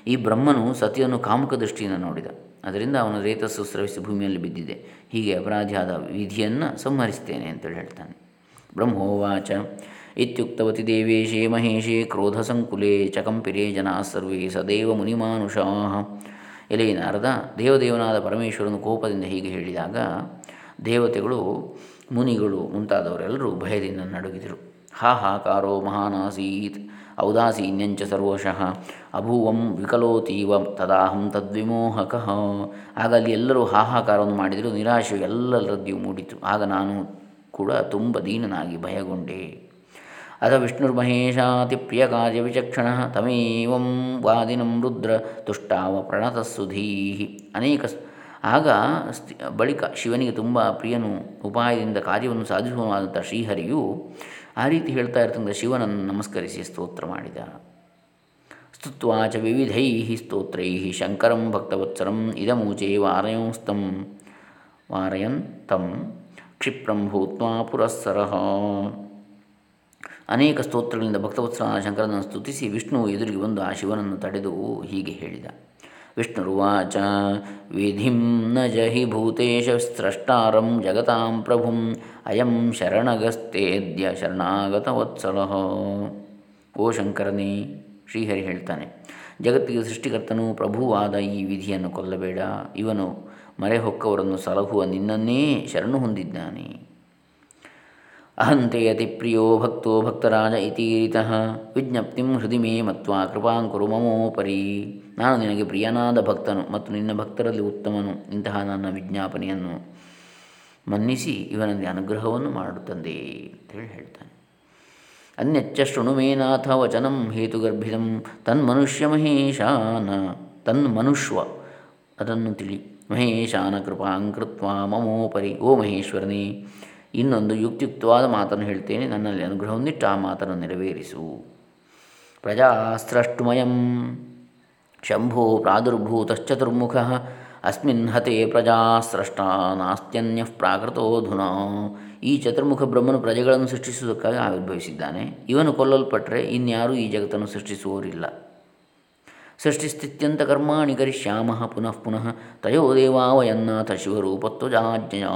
ಈ ಬ್ರಹ್ಮನು ಸತಿಯನ್ನು ಕಾಮುಕ ದೃಷ್ಟಿಯಿಂದ ನೋಡಿದ. ಅದರಿಂದ ಅವನ ರೇತಸ್ಸು ಸ್ರವಿಸಿ ಭೂಮಿಯಲ್ಲಿ ಬಿದ್ದಿದೆ. ಹೀಗೆ ಅಪರಾಧಿಯಾದ ವಿಧಿಯನ್ನು ಸಂಹರಿಸ್ತೇನೆ ಅಂತೇಳಿ ಹೇಳ್ತಾನೆ. ಬ್ರಹ್ಮೋವಾಚ. ಇತ್ಯುಕ್ತವತಿ ದೇವೇಶೇ ಮಹೇಶೇ ಕ್ರೋಧಸಂಕುಲೆ ಚಕಂಪಿರೇ ಜನಾ ಸರ್ವೇ ಸದೇವ ಮುನಿಮಾನುಷಾ। ಎಲೆ ನಾರದ ದೇವದೇವನಾದ ಪರಮೇಶ್ವರನು ಕೋಪದಿಂದ ಹೀಗೆ ಹೇಳಿದಾಗ, ದೇವತೆಗಳು ಮುನಿಗಳು ಮುಂತಾದವರೆಲ್ಲರೂ ಭಯದಿಂದ ನಡುಗಿದರು. ಹಾಹಾಕಾರೋ ಮಹಾನಾಸೀತ್, ಔದಾಸೀನ್ಯಂಚ ಸರ್ವಶಃ, ಅಭೂವಂ ವಿಕಲೋತೀವ, ತದಾಹಂ ತದ್ವಿಮೋಹಕ. ಆಗ ಎಲ್ಲರೂ ಹಾಹಾಕಾರವನ್ನು ಮಾಡಿದರು. ನಿರಾಶೆ ಎಲ್ಲರದ್ದಿಯೂ ಮೂಡಿತು. ಆಗ ನಾನು ಕೂಡ ತುಂಬ ದೀನನಾಗಿ ಭಯಗೊಂಡೆ. ಅಥ ವಿಷ್ಣುರ್ಮಹೇಶಾತಿ ಪ್ರಿಯ ಕಾರ್ಯ ವಿಚಕ್ಷಣ, ತಮೇವಂ ವಾದಿನಂ ರುದ್ರ ತುಷ್ಟಾವ ಪ್ರಣತಸುಧೀ ಅನೇಕ ಆಗ ಬಳಿಕ ಶಿವನಿಗೆ ತುಂಬ ಪ್ರಿಯನು ಉಪಾಯದಿಂದ ಕಾರ್ಯವನ್ನು ಸಾಧಿಸುವನಾದಂಥ ಶ್ರೀಹರಿಯು ಆ ರೀತಿ ಹೇಳ್ತಾ ಇರ್ತಕ್ಕಂಥ ಶಿವನನ್ನು ನಮಸ್ಕರಿಸಿ ಸ್ತೋತ್ರ ಮಾಡಿದ. ಸ್ತುತ್ವಾಚ ವಿವಿಧೈ ಸ್ತೋತ್ರೈ ಶಂಕರಂ ಭಕ್ತವತ್ಸರಂ ಇದಮೂಚೆ ವಾರಯಂಸ್ತಂ. ವಾರಯನ್ ತಂ ಕ್ಷಿಪ್ರಂ ಭೂತ್ವಾ ಪುರಸ್ಸರ. ಅನೇಕ ಸ್ತೋತ್ರಗಳಿಂದ ಭಕ್ತವತ್ಸರ ಶಂಕರನನ್ನು ಸ್ತುತಿಸಿ ವಿಷ್ಣು ಎದುರಿಗೆ ಬಂದು ಆ ಶಿವನನ್ನು ತಡೆದು ಹೀಗೆ ಹೇಳಿದ. ವಿಷ್ಣುರ್ವಾಚ. ವಿಧಿಂ ನ ಜಹಿ ಭೂತೇಶ ಸ್ರಷ್ಟಾರಂ ಜಗತಾಂ ಪ್ರಭುಂ ಅಯಂ ಶರಣಗಸ್ತೇದ್ಯ ಶರಣಾಗತವತ್ಸಲ. ಓ ಶಂಕರನೇ, ಶ್ರೀಹರಿ ಹೇಳ್ತಾನೆ, ಜಗತ್ತಿಗೆ ಸೃಷ್ಟಿಕರ್ತನು ಪ್ರಭುವಾದ ಈ ವಿಧಿಯನ್ನು ಕೊಲ್ಲಬೇಡ. ಇವನು ಮರೆ ಹೊಕ್ಕವರನ್ನು ಸಲಹುವ ನಿನ್ನನ್ನೇ ಶರಣು ಹೊಂದಿದ್ದಾನೆ. ಅಹಂತೆ ಅತಿ ಪ್ರಿಯೋ ಭಕ್ತೋ ಭಕ್ತರಾಜ ಇತೀರಿತಃ ವಿಜ್ಞಪ್ತಿಂ ಹೃದಿ ಮೇ ಮತ್ವ ಕೃಪಾಂಕುರು ಮಮೋಪರಿ ನಾನು ನಿನಗೆ ಪ್ರಿಯನಾದ ಭಕ್ತನು ಮತ್ತು ನಿನ್ನ ಭಕ್ತರಲ್ಲಿ ಉತ್ತಮನು ಇಂತಹ ನನ್ನ ವಿಜ್ಞಾಪನೆಯನ್ನು ಮನ್ನಿಸಿ ಇವನಲ್ಲಿ ಅನುಗ್ರಹವನ್ನು ಮಾಡುತ್ತಂದೆ ಅಂತೇಳಿ ಹೇಳ್ತಾನೆ. ಅನ್ಯಚ್ಚ ಶೃಣು ಮೇನಾಥ ವಚನಂ ಹೇತುಗರ್ಭಿತಂ ತನ್ಮನುಷ್ಯ ಮಹೇಶಾನ ತನ್ಮನುಷ್ವ ಅದನ್ನು ತಿಳಿ ಮಹೇಶಾನ ಕೃಪಾಂಕೃತ್ವ ಮಮೋಪರಿ ಓ ಮಹೇಶ್ವರನೇ ಇನ್ನೊಂದು ಯುಕ್ತಿಯುಕ್ತವಾದ ಮಾತನ್ನು ಹೇಳ್ತೇನೆ. ನನ್ನಲ್ಲಿ ಅನುಗ್ರಹವನ್ನಿಟ್ಟು ಆ ಮಾತನ್ನು ನೆರವೇರಿಸು. ಪ್ರಜಾಸ್ರಷ್ಟುಮಯಂ. ಶಂಭೋ ಪ್ರಾದುರ್ಭೂತಶ್ಚತುರ್ಮುಖ ಅಸ್ಮಿನ್ ಹತೆ ಪ್ರಜಾಸ್ರಷ್ಟ ನಾಸ್ತ್ಯನ್ಯ ಪ್ರಾಕೃತೋಧುನಾ ಈ ಚತುರ್ಮುಖ ಬ್ರಹ್ಮನು ಪ್ರಜೆಗಳನ್ನು ಸೃಷ್ಟಿಸುವುದಕ್ಕಾಗಿ ಆವಿರ್ಭವಿಸಿದ್ದಾನೆ. ಇವನು ಕೊಲ್ಲಲ್ಪಟ್ಟರೆ ಇನ್ಯಾರೂ ಈ ಜಗತ್ತನ್ನು ಸೃಷ್ಟಿಸುವವರಿಲ್ಲ. ಸೃಷ್ಟಿಸ್ಥಿತ್ಯಂತ ಕರ್ಮಾಣಿ ಕರಿಷ್ಯಾಮ ಪುನಃ ಪುನಃ. ತಯೋ ದೇವಾವಯನ್ನಾಥ ಶಿವರೂಪತ್ವಜಾಜ್ಞೆಯ.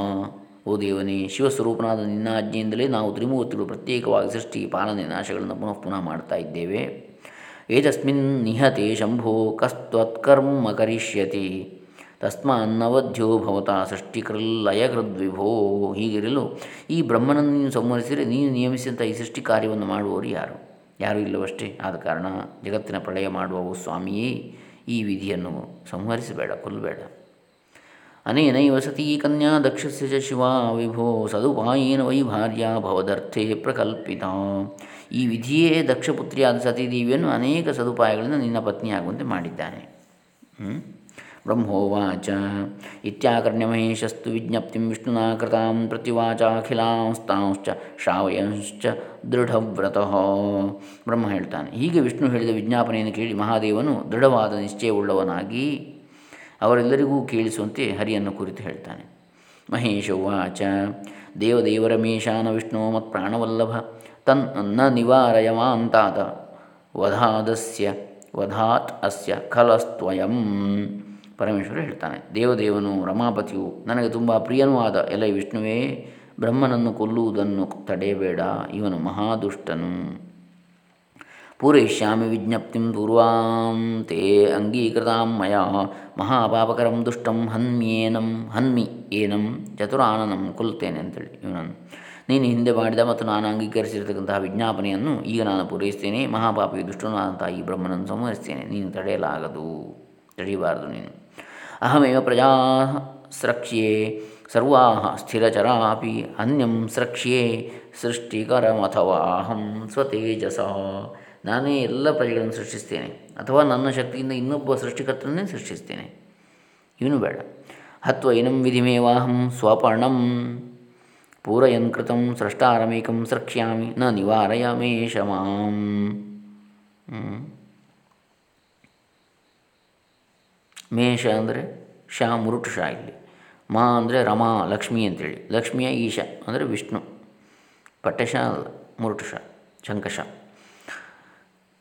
ಓ ದೇವನೇ, ಶಿವಸ್ವರೂಪನಾದ ನಿನ್ನ ಆಜ್ಞೆಯಿಂದಲೇ ನಾವು ತ್ರಿಮೂರ್ತಿಗಳು ಪ್ರತ್ಯೇಕವಾಗಿ ಸೃಷ್ಟಿ, ಪಾಲನೆ, ನಾಶಗಳನ್ನು ಪುನಃ ಪುನಃ ಮಾಡ್ತಾ ಇದ್ದೇವೆ. ಏತಸ್ಮಿನ್ ನಿಹತೆ ಶಂಭೋ ಕಸ್ತ್ವತ್ಕರ್ಮ ಕರಿಷ್ಯತಿ. ತಸ್ಮಾನ್ನವಧ್ಯ ಭವತ ಸೃಷ್ಟಿಕೃಲ್ಲಯಕೃದ್ವಿಭೋ. ಹೀಗಿರಲು ಈ ಬ್ರಹ್ಮನನ್ನು ನೀನು ಸಂಹರಿಸಿದರೆ ನೀನು ನಿಯಮಿಸಿದಂಥ ಈ ಸೃಷ್ಟಿ ಕಾರ್ಯವನ್ನು ಮಾಡುವವರು ಯಾರು? ಯಾರೂ ಇಲ್ಲವಷ್ಟೇ? ಆದ ಕಾರಣ ಜಗತ್ತಿನ ಪ್ರಳಯ ಮಾಡುವವು ಸ್ವಾಮಿಯೇ, ಈ ವಿಧಿಯನ್ನು ಸಂಹರಿಸಬೇಡ, ಕೊಲ್ಲಬೇಡ. ಅನೇನೈವ ಸತೀ ಕನ್ಯಾ ದಕ್ಷಸ್ಯ ಚ ಶಿವ ವಿಭೋ ಸದುಪಾಯೇನ ವೈ ಭಾರ್ಯ ಭವದರ್ಥೇ ಪ್ರಕಲ್ಪಿತ ಈ ವಿಧಿಯೇ ದಕ್ಷಪುತ್ರಿಯಾದ ಸತೀದೇವಿಯನ್ನು ಅನೇಕ ಸದುಪಾಯಗಳಿಂದ ನಿನ್ನ ಪತ್ನಿಯಾಗುವಂತೆ ಮಾಡಿದ್ದಾನೆ. ಬ್ರಹ್ಮೋವಾಚ. ಇತ್ಯಾಕರ್ಣ್ಯಮಹೇಶಸ್ತು ವಿಜ್ಞಪ್ತಿ ವಿಷ್ಣುನಾ ಕೃತಾಂ ಪ್ರತಿವಾಚಾಖಿಲಾಂಸ್ತಾಂಶ್ಚ ಶ್ರಾವಯಂಶ್ಚ ದೃಢವ್ರತಃ. ಬ್ರಹ್ಮ ಹೇಳ್ತಾನೆ, ಹೀಗೆ ವಿಷ್ಣು ಹೇಳಿದ ವಿಜ್ಞಾಪನೆಯನ್ನು ಕೇಳಿ ಮಹಾದೇವನು ದೃಢವಾದ ನಿಶ್ಚಯವುಳ್ಳವನಾಗಿ ಅವರೆಲ್ಲರಿಗೂ ಕೇಳಿಸುವಂತೆ ಹರಿಯನ್ನು ಕುರಿತು ಹೇಳ್ತಾನೆ. ಮಹೇಶ ಉಚ ದೇವದೇವರ ಮೇಷಾನ ವಿಷ್ಣು ಮತ್ ಪ್ರಾಣವಲ್ಲಭ, ತನ್ನ ನಿವಾರಯಮಾಂತಾತ ವಧಾದಸ್ಯ, ವಧಾತ್ ಅಸ್ಯ ಖಲಸ್ತ್ವಯಂ. ಪರಮೇಶ್ವರ ಹೇಳ್ತಾನೆ, ದೇವದೇವನು ರಮಾಪತಿಯು ನನಗೆ ತುಂಬ ಪ್ರಿಯನೂ ಆದ ವಿಷ್ಣುವೇ, ಬ್ರಹ್ಮನನ್ನು ಕೊಲ್ಲುವುದನ್ನು ತಡೆಯಬೇಡ ಇವನು ಮಹಾದುಷ್ಟನು. ಪೂರಯಿಷ್ಯಾಮಿ ವಿಜ್ಞಪ್ತಿಂ ಪೂರ್ವಾಂ ತೇ ಅಂಗೀಕೃತಾಂ ಮಯ ಮಹಾಪಾಪಕರಂ ದುಷ್ಟಂ ಹನ್ಮ್ಯೇನಂ ಹನ್ಮಿ ಏನಂ ಚತುರಾನನಂ ಕೊಲ್ತೇನೆ ಅಂತೇಳಿ ಇವನನ್ನು ನೀನು ಹಿಂದೆ ಮಾಡಿದ ಮತ್ತು ನಾನು ಅಂಗೀಕರಿಸಿರತಕ್ಕಂತಹ ವಿಜ್ಞಾಪನೆಯನ್ನು ಈಗ ನಾನು ಪೂರೈಸ್ತೇನೆ ಮಹಾಪಾಪಿ ದುಷ್ಟನು ಆದಂತಹ ಈ ಬ್ರಹ್ಮನನ್ನು ಸಂಹರಿಸ್ತೇನೆ, ನೀನು ತಡೆಯಲಾಗದು, ತಡೆಯಬಾರದು ನೀನು। ಅಹಮೇವ ಪ್ರಜಾ ಸ್ರಕ್ಷ್ಯೆ ಸರ್ವಾ ಸ್ಥಿರಚರಾಪಿ, ಅನ್ಯಂ ಸ್ರಕ್ಷ್ಯೆ, ಸೃಷ್ಟಿಕರಮಥವಾಹಂ ಸ್ವತೇಜಸ। ನಾನೇ ಎಲ್ಲ ಪ್ರಜೆಗಳನ್ನು ಸೃಷ್ಟಿಸ್ತೇನೆ. ಅಥವಾ ನನ್ನ ಶಕ್ತಿಯಿಂದ ಇನ್ನೊಬ್ಬ ಸೃಷ್ಟಿಕರ್ತನನ್ನೇ ಸೃಷ್ಟಿಸ್ತೇನೆ. ಇವನು ಬೇಡ. ಹತ್ವ ಇನಂ ವಿಧಿಮೇವಾಹಂ ಸ್ವಪರ್ಣಂ. ಪೂರಯನ್ ಕೃತಂ ಸೃಷ್ಟಾರಮೇಕಂ ಸೃಕ್ಷ್ಯಾಮಿ. ನ ನಿವಾರಯಮೇಶ ಮಾಂ ಮೇಷ ಅಂದರೆ ಶಾ ಮುರುಟು ಶಾ ಇಲ್ಲಿ. ಮಾ ಅಂದರೆ ರಮಾ, ಲಕ್ಷ್ಮಿ ಅಂತೇಳಿ. ಲಕ್ಷ್ಮಿಯ ಈಶ ಅಂದರೆ ವಿಷ್ಣು. ಪಟ್ಟೆಶ ಅಲ್ಲ, ಮುರುಟು ಶಂಕಶ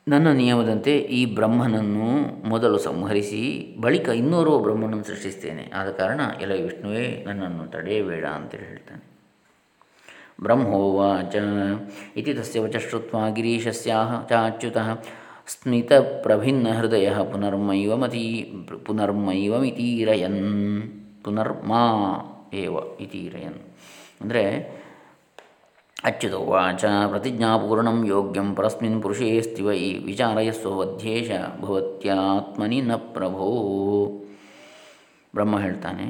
ನನ್ನ ನಿಯಮದಂತೆ ಈ ಬ್ರಹ್ಮನನ್ನು ಮೊದಲು ಸಂಹರಿಸಿ, ಬಳಿಕ ಇನ್ನೋರ್ವ ಬ್ರಹ್ಮನನ್ನು ಸೃಷ್ಟಿಸ್ತೇನೆ. ಆದ ಕಾರಣ ಎಲ್ಲ ವಿಷ್ಣುವೇ ನನ್ನನ್ನು ತಡೆಯಬೇಡ ಅಂತೇಳಿ ಹೇಳ್ತಾನೆ. ಬ್ರಹ್ಮೋವಾಚ ಇತಿ ತಸ್ಯ ವಚ ಶ್ರುತ್ವ ಗಿರೀಶಸ್ಯಾಹ ಚಾಚ್ಯುತಃ ಹೃದಯ ಪುನರ್ಮೈವಮತಿ ಪುನರ್ಮೈವಮಿತೀರಯನ್ ಪುನರ್ಮಾ ಏವ ಇತೀರಯನ್ ಅಂದರೆ ಅಚ್ಯುತ ಪ್ರತಿಜ್ಞಾ ಪ್ರತಿಜ್ಞಾಪೂರ್ಣಂ ಯೋಗ್ಯಂ ಪರಸ್ಮಿನ್ ಪುರುಷೇಸ್ತಿ ವೈ ವಿಚಾರಯಸ್ವಧ್ಯೇಶ ಭವತ್ಯಾತ್ಮನಿ ನ ಪ್ರಭೋ ಬ್ರಹ್ಮ ಹೇಳ್ತಾನೆ,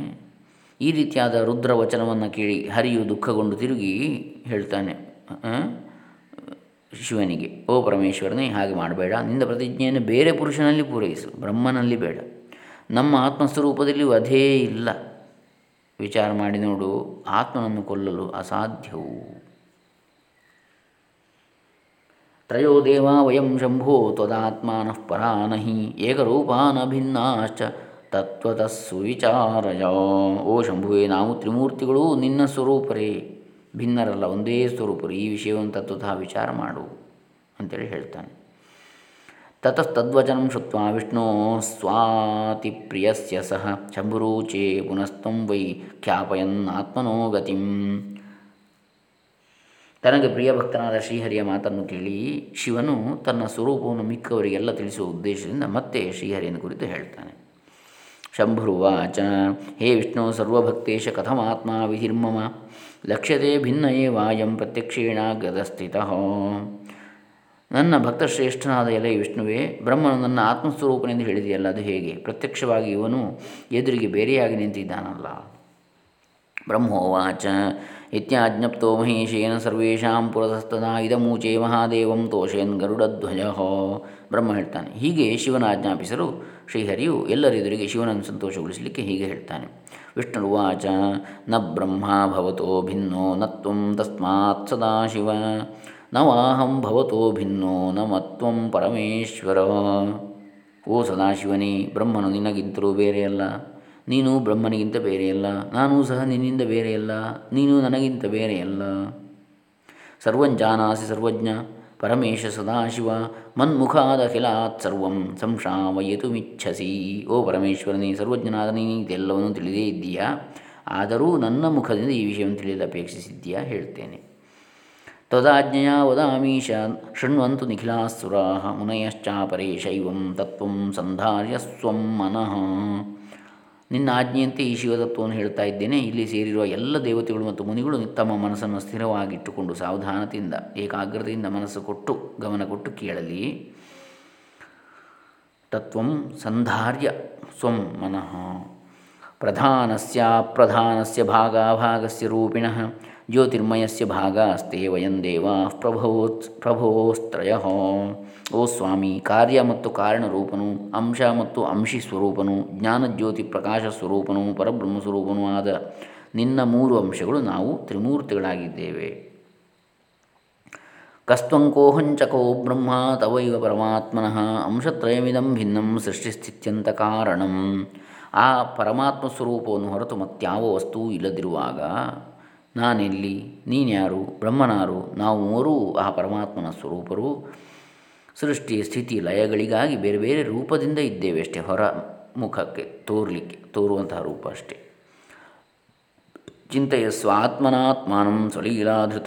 ಈ ರೀತಿಯಾದ ರುದ್ರ ವಚನವನ್ನು ಕೇಳಿ ಹರಿಯು ದುಃಖಗೊಂಡು ತಿರುಗಿ ಹೇಳ್ತಾನೆ ಶಿವನಿಗೆ, ಓ ಪರಮೇಶ್ವರನೇ, ಹಾಗೆ ಮಾಡಬೇಡ ನಿಂದ ಪ್ರತಿಜ್ಞೆಯನ್ನು ಬೇರೆ ಪುರುಷನಲ್ಲಿ ಪೂರೈಸು, ಬ್ರಹ್ಮನಲ್ಲಿ ಬೇಡ, ನಮ್ಮ ಆತ್ಮಸ್ವರೂಪದಲ್ಲಿ ವಧೇ ಇಲ್ಲ, ವಿಚಾರ ಮಾಡಿ ನೋಡು, ಆತ್ಮನನ್ನು ಕೊಲ್ಲಲು ಅಸಾಧ್ಯವು. ತ್ರಯೋ ದೇವಾ ವಯಂ ಶಂಭೋ ತ್ವದಾತ್ಮಾನಃ ಪರಾನಹಿ ಏಕರೂಪಾನಭಿನ್ನಾಶ್ಚ ತತ್ವತಃ ಸುವಿಚಾರಯ. ಓ ಶಂಭುವೇ, ನಾವು ತ್ರಿಮೂರ್ತಿಗಳು, ನಿನ್ನ ಸ್ವರೂಪರೇ. ಭಿನ್ನರಲ್ಲ, ಒಂದೇ ಸ್ವರೂಪರು. ಈ ವಿಷಯವನ್ನು ತತ್ವತಃ ವಿಚಾರ ಮಾಡು ಅಂತೇಳಿ ಹೇಳ್ತಾನೆ. ತತಸ್ತದ್ವಚನ ಶುತ್ವ ವಿಷ್ಣು ಸ್ವಾತಿ ಪ್ರಿಯಸ್ಯ ಸಹ. ಶಂಭುರೂಚೆ ಪುನಸ್ತಂ ವೈ ಖ್ಯಾಪಯನ್ ಆತ್ಮನೋ ಗತಿಂ. ತನಗೆ ಪ್ರಿಯ ಭಕ್ತನಾದ ಶ್ರೀಹರಿಯ ಮಾತನ್ನು ಕೇಳಿ ಶಿವನು ತನ್ನ ಸ್ವರೂಪವನ್ನು ಮಿಕ್ಕವರಿಗೆಲ್ಲ ತಿಳಿಸುವ ಉದ್ದೇಶದಿಂದ ಮತ್ತೆ ಶ್ರೀಹರಿಯನ್ನು ಕುರಿತು ಹೇಳ್ತಾನೆ. ಶಂಭುರುವಾಚ, ಹೇ ವಿಷ್ಣು ಸರ್ವಭಕ್ತೇಶ ಕಥಮಾತ್ಮ ವಿಧಿರ್ಮಮ, ಲಕ್ಷ್ಯತೆ ಭಿನ್ನ ವಾಯಂ ಪ್ರತ್ಯಕ್ಷೇಣ ಗದಸ್ಥಿತ ನನ್ನ ಭಕ್ತಶ್ರೇಷ್ಠನಾದ ಎಲೆ ವಿಷ್ಣುವೇ, ಬ್ರಹ್ಮನು ನನ್ನ ಆತ್ಮಸ್ವರೂಪನೆಂದು ಹೇಳಿದೆಯಲ್ಲ, ಅದು ಹೇಗೆ? ಪ್ರತ್ಯಕ್ಷವಾಗಿ ಇವನು ಎದುರಿಗೆ ಬೇರೆಯಾಗಿ ನಿಂತಿದ್ದಾನಲ್ಲ. ಬ್ರಹ್ಮೋವಾಚ ಇತ್ಯಾಜ್ಞಪ್ತೋ ಮಹೇಶೇನ ಸರ್ವೇಷಾಂ ಪುರತಸ್ತದ ಇದಮೂಚೆ ಮಹಾದೇವಂ ತೋಷೇನ್ ಗರುಡಧ್ವಜ ಬ್ರಹ್ಮ ಹೇಳ್ತಾನೆ। ಹೀಗೆ ಶಿವನ ಆಜ್ಞಾಪಿಸಲು ಶ್ರೀಹರಿಯು ಎಲ್ಲರೆದುರಿಗೆ ಶಿವನನ್ನು ಸಂತೋಷಗೊಳಿಸಲಿಕ್ಕೆ ಹೀಗೆ ಹೇಳ್ತಾನೆ। ವಿಷ್ಣುರ್ವಾಚ ನ ಬ್ರಹ್ಮ ಭವತೋ ಭಿನ್ನೋ ನ ತ್ವಂ ತಸ್ಮಾತ್ ಸದಾಶಿವ। ನವಾಹಂ ಭವತೋ ಭಿನ್ನೋ ನ ಮತ್ವಂ ಪರಮೇಶ್ವರ। ಓ ಸದಾಶಿವನೇ, ಬ್ರಹ್ಮನು ನಿನಗಿಂತಲೂ ಬೇರೆಯಲ್ಲ। ನೀನು ಬ್ರಹ್ಮನಿಗಿಂತ ಬೇರೆಯಲ್ಲ, ನಾನು ಸಹ ನಿನ್ನಿಂದ ಬೇರೆಯಲ್ಲ, ನೀನು ನನಗಿಂತ ಬೇರೆಯಲ್ಲ. ಸರ್ವಂಜಾನಾಸಿ ಸರ್ವಜ್ಞ, ಪರಮೇಶ ಸದಾಶಿವ ಮನ್ಮುಖಾದಖಿಲಾತ್ ಸರ್ವಂ ಮಿಚ್ಛಸಿ. ಓ ಪರಮೇಶ್ವರನೇ ಸರ್ವಜ್ಞನಾದ ನೀನು ಇದೆಲ್ಲವನ್ನು ತಿಳಿದೇ ಇದ್ದೀಯಾ? ಆದರೂ ನನ್ನ ಮುಖದಿಂದ ಈ ವಿಷಯವನ್ನು ತಿಳಿಯಲು ಅಪೇಕ್ಷಿಸಿದ್ದೀಯಾ? ಹೇಳ್ತೇನೆ. ತದಾಜ್ಞೆಯ ವದಾಮೀಶ, ಶೃಣ್ವಂತು ನಿಖಿಲಾಸುರಾ ಮುನಯಶ್ಚಾಪರೇ ಶೈವಂ ತತ್ವಂ ಸಂಧಾರ್ಯ ಸ್ವಂ ಮನಃ. ನಿನ್ನ ಆಜ್ಞೆಯಂತೆ ಈ ಶಿವತತ್ವವನ್ನು ಹೇಳ್ತಾ ಇದ್ದೇನೆ. ಇಲ್ಲಿ ಸೇರಿರುವ ಎಲ್ಲ ದೇವತೆಗಳು ಮತ್ತು ಮುನಿಗಳು ತಮ್ಮ ಮನಸ್ಸನ್ನು ಸ್ಥಿರವಾಗಿಟ್ಟುಕೊಂಡು ಸಾವಧಾನತೆಯಿಂದ ಏಕಾಗ್ರತೆಯಿಂದ ಮನಸ್ಸು ಕೊಟ್ಟು ಗಮನ ಕೊಟ್ಟು ಕೇಳಲಿ. ತತ್ವಂ ಸಂಧಾರ್ಯ ಸ್ವಂ ಮನಃ. ಪ್ರಧಾನಸ್ಯ ಪ್ರಧಾನಸ್ಯ ಭಾಗಾಭಾಗಸ್ಯ ರೂಪಿಣಃ. ಜ್ಯೋತಿರ್ಮಯಸ್ಯ ಭಾಗ ಅಸ್ತೇ ವಯಂ ದೇವ ಪ್ರಭೋತ್ ಪ್ರಭೋಸ್ತ್ರಯ ಓ ಸ್ವಾಮಿ ಕಾರ್ಯ ಮತ್ತು ಕಾರಣ ರೂಪನು ಅಂಶ ಮತ್ತು ಅಂಶಿ ಸ್ವರೂಪನು ಜ್ಞಾನಜ್ಯೋತಿ ಪ್ರಕಾಶ ಸ್ವರೂಪನು ಪರಬ್ರಹ್ಮ ಸ್ವರೂಪನೂ ಆದ ನಿನ್ನ ಮೂರು ಅಂಶಗಳು ನಾವು ತ್ರಿಮೂರ್ತಿಗಳಾಗಿದ್ದೇವೆ. ಕಸ್ತ್ವಂಕೋಹಂಚಕೋ ಬ್ರಹ್ಮ ತವೈವ ಪರಮಾತ್ಮನಃ, ಅಂಶತ್ರಯಮಿದಂ ಭಿನ್ನಂ ಸೃಷ್ಟಿಸ್ಥಿತ್ಯಂತ ಕಾರಣಂ. ಆ ಪರಮಾತ್ಮ ಸ್ವರೂಪವನ್ನು ಹೊರತು ಮತ್ಯಾವ ವಸ್ತುವು ಇಲ್ಲದಿರುವಾಗ ನಾನೆಲ್ಲಿ, ನೀನ್ಯಾರು, ಬ್ರಹ್ಮನಾರು, ನಾವು ಮೂರೂ ಆ ಪರಮಾತ್ಮನ ಸ್ವರೂಪರು. ಸೃಷ್ಟಿ ಸ್ಥಿತಿ ಲಯಗಳಿಗಾಗಿ ಬೇರೆ ಬೇರೆ ರೂಪದಿಂದ ಇದ್ದೇವೆ ಅಷ್ಟೇ, ಹೊರ ಮುಖಕ್ಕೆ ತೋರಲಿಕ್ಕೆ, ತೋರುವಂತಹ ರೂಪ ಅಷ್ಟೇ. ಚಿಂತೆಯ ಸ್ವಾತ್ಮನಾತ್ಮಾನಂ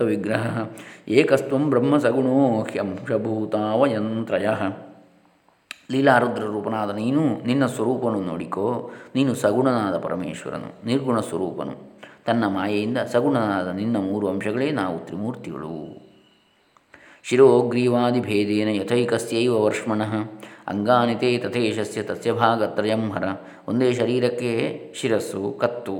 ವಿಗ್ರಹ, ಏಕಸ್ತ್ವಂ ಬ್ರಹ್ಮ ಸಗುಣೋ ಹ್ಯಂಶಭೂತಾವಯಂತ್ರಯ ಲೀಲಾರುದ್ರ ರೂಪನಾದ ನೀನು, ನಿನ್ನ ಸ್ವರೂಪನು ನೋಡಿಕೋ, ನೀನು ಸಗುಣನಾದ ಪರಮೇಶ್ವರನು, ನಿರ್ಗುಣ ಸ್ವರೂಪನು. ತನ್ನ ಮಾಯೆಯಿಂದ ಸಗುಣನಾದ ನಿನ್ನ ಮೂರು ಅಂಶಗಳೇ ನಾವು ತ್ರಿಮೂರ್ತಿಗಳು. ಶಿರೋಗ್ರೀವಾದಿಭೇದೇನ ಯಥೈಕಸ್ಯೈವ ವರ್ಷಮಣಃ ಅಂಗಾನಿತೇ ತಥೇಶಸ್ಯ ತಸ್ಯ ಭಾಗತ್ರಯಂ ಹರ ಒಂದೇ ಶರೀರಕ್ಕೆ ಶಿರಸ್ಸು, ಕತ್ತು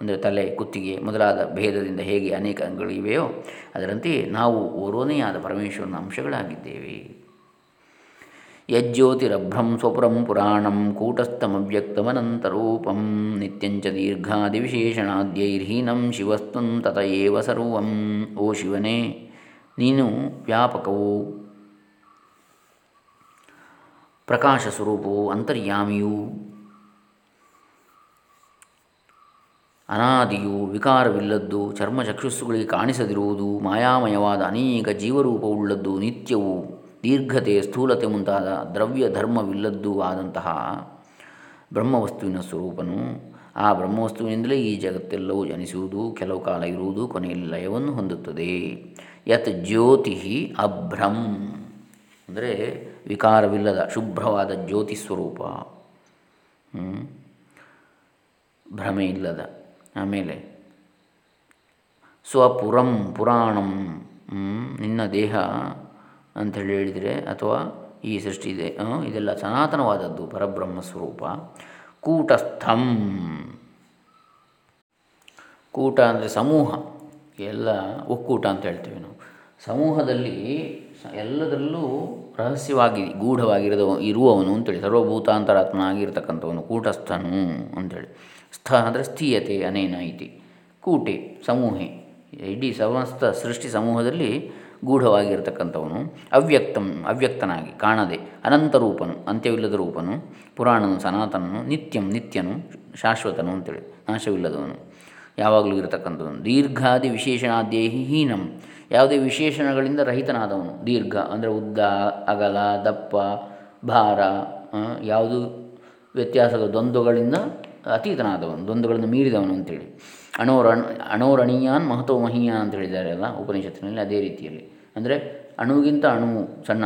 ಅಂದರೆ ತಲೆ, ಕುತ್ತಿಗೆ ಮೊದಲಾದ ಭೇದದಿಂದ ಹೇಗೆ ಅನೇಕ ಅಂಗಗಳಿವೆಯೋ ಅದರಂತೆಯೇ ನಾವು ಓರೋನೆಯಾದ ಪರಮೇಶ್ವರನ ಅಂಶಗಳಾಗಿದ್ದೇವೆ. ಯಜ್ಯೋತಿರಭ್ರಂ ಸ್ವಪುರಂ ಪುರಾಣಂ ಕೂಟಸ್ಥಮವ್ಯಕ್ತಮನಂತರೂಪಂ, ನಿತ್ಯಂಚ ದೀರ್ಘಾದಿವಿಶೇಷಣಾದ್ಯೈರ್ಹೀನಂ ಶಿವಸ್ತುಂ ತತ ಏವ ಸರ್ವಂ, ಓ ಶಿವನೇ, ನೀನು ವ್ಯಾಪಕವು ಪ್ರಕಾಶ ಸ್ವರೂಪವು ಅಂತರ್ಯಾಮಿಯು, ಅನಾದಿಯು ವಿಕಾರವಿಲ್ಲದ್ದು ಚರ್ಮಚಕ್ಷುಸ್ಸುಗಳಿಗೆ ಕಾಣಿಸದಿರುವುದು ಮಾಯಾಮಯವಾದ ಅನೇಕ ಜೀವರೂಪವುಳ್ಳದ್ದು ನಿತ್ಯವು. ದೀರ್ಘತೆ ಸ್ಥೂಲತೆ ಮುಂತಾದ ದ್ರವ್ಯ ಧರ್ಮವಿಲ್ಲದ್ದು ಆದಂತಹ ಬ್ರಹ್ಮವಸ್ತುವಿನ ಸ್ವರೂಪನು. ಆ ಬ್ರಹ್ಮವಸ್ತುವಿನಿಂದಲೇ ಈ ಜಗತ್ತೆಲ್ಲವೂ ಜನಿಸುವುದು, ಕೆಲವು ಕಾಲ ಇರುವುದು, ಕೊನೆಯಲ್ಲಿ ಲಯವನ್ನು ಹೊಂದುತ್ತದೆ. ಯತ್ ಜ್ಯೋತಿ ಅಭ್ರಂ. ಅಂದರೆ ವಿಕಾರವಿಲ್ಲದ, ಶುಭ್ರವಾದ ಜ್ಯೋತಿ ಸ್ವರೂಪ. ಭ್ರಮೆ ಇಲ್ಲದ ಆಮೇಲೆ ಸ್ವಪುರಂ ಪುರಾಣಂ. ನಿನ್ನ ದೇಹ ಅಂಥೇಳಿ ಹೇಳಿದರೆ, ಅಥವಾ ಈ ಸೃಷ್ಟಿ ಇದೆ ಇದೆಲ್ಲ ಸನಾತನವಾದದ್ದು, ಪರಬ್ರಹ್ಮ ಸ್ವರೂಪ. ಕೂಟಸ್ಥಂ. ಕೂಟ ಅಂದರೆ ಸಮೂಹ. ಎಲ್ಲ ಒಕ್ಕೂಟ ಅಂತ ಹೇಳ್ತೀವಿ ನಾವು. ಸಮೂಹದಲ್ಲಿ ಎಲ್ಲದರಲ್ಲೂ ರಹಸ್ಯವಾಗಿ ಗೂಢವಾಗಿರದ ಇರುವವನು ಅಂತೇಳಿ ಸರ್ವಭೂತಾಂತರಾತ್ಮ ಆಗಿರ್ತಕ್ಕಂಥವನು ಕೂಟಸ್ಥನು ಅಂಥೇಳಿ ಸ್ಥ ಅಂದರೆ ಸ್ಥೀಯತೆ, ಅನೇನ ಇತಿ. ಕೂಟೆ, ಸಮೂಹೆ. ಇಡೀ ಸಮಸ್ತ ಸೃಷ್ಟಿ ಸಮೂಹದಲ್ಲಿ ಗೂಢವಾಗಿರ್ತಕ್ಕಂಥವನು. ಅವ್ಯಕ್ತಂ, ಅವ್ಯಕ್ತನಾಗಿ ಕಾಣದೆ ಅನಂತರೂಪನು ಅಂತ್ಯವಿಲ್ಲದ ರೂಪನು, ಪುರಾಣನು, ಸನಾತನನು, ನಿತ್ಯಂ, ನಿತ್ಯನು, ಶಾಶ್ವತನು ಅಂತೇಳಿ ನಾಶವಿಲ್ಲದವನು. ಯಾವಾಗಲೂ ಇರತಕ್ಕಂಥವನು. ದೀರ್ಘಾದಿ ವಿಶೇಷಣಾದ್ಯೇಹಿ ಹೀನಂ. ಯಾವುದೇ ವಿಶೇಷಣಗಳಿಂದ ರಹಿತನಾದವನು. ದೀರ್ಘ ಅಂದರೆ ಉದ್ದ, ಅಗಲ, ದಪ್ಪ, ಭಾರ ಯಾವುದು ವ್ಯತ್ಯಾಸದ ದ್ವಂದ್ವಗಳಿಂದ ಅತೀತನಾದವನು ದ್ವಂದ್ವಗಳನ್ನು ಮೀರಿದವನು ಅಂತೇಳಿ. ಅಣೋರಣ ಅಣೋರಣೀಯಾನ್ ಮಹತೋ ಮಹೀಯಾನ್ ಅಂತ ಹೇಳಿದ್ದಾರೆ ಅಲ್ಲ ಉಪನಿಷತ್ತಿನಲ್ಲಿ ಅದೇ ರೀತಿಯಲ್ಲಿ. ಅಂದರೆ ಅಣುಗಿಂತ ಅಣು ಸಣ್ಣ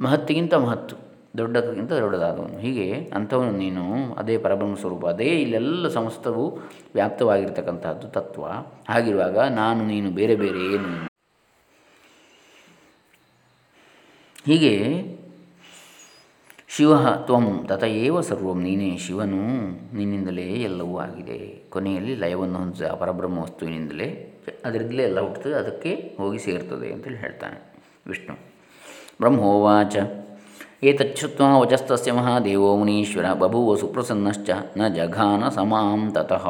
ಮಹತ್ತಿಗಿಂತ ಮಹತ್ತು ದೊಡ್ಡದಕ್ಕಿಂತ ದೊಡ್ಡದಾದವನು. ಹೀಗೆ ಅಂಥವನು ನೀನು, ಅದೇ ಪರಬ್ರಹ್ಮ ಸ್ವರೂಪ, ಅದೇ ಇಲ್ಲೆಲ್ಲ ಸಮಸ್ತವು ವ್ಯಾಪ್ತವಾಗಿರ್ತಕ್ಕಂಥದ್ದು ತತ್ವ. ಹಾಗಿರುವಾಗ ನಾನು, ನೀನು, ಬೇರೆ ಬೇರೆ ಏನು? ಹೀಗೆ ಶಿವ ತ್ವಂ ತತಏವ ಸರ್ವಂ ನೀನೇ ಶಿವನು, ನಿನ್ನಿಂದಲೇ ಎಲ್ಲವೂ ಆಗಿದೆ. ಕೊನೆಯಲ್ಲಿ ಲಯವನ್ನು ಹೊಂದಿದ ಪರಬ್ರಹ್ಮ ವಸ್ತುವಿನಿಂದಲೇ ಅದರಿಂದಲೇ ಎಲ್ಲ ಹುಟ್ಟುತ್ತದೆ ಅದಕ್ಕೆ ಹೋಗಿ ಸೇರ್ತದೆ ಅಂತೇಳಿ ಹೇಳ್ತಾನೆ ವಿಷ್ಣು. ಬ್ರಹ್ಮೋವಾಚ. ಏತಚ್ಛುತ್ವ ವಚಸ್ತಸ್ಯ ಮಹಾದೇವೋ ಮುನೀಶ್ವರ, ಬಭೂವ ಸುಪ್ರಸನ್ನಶ್ಚ, ನ ಜಘಾನ ಸಮಾಂ ತತಃ.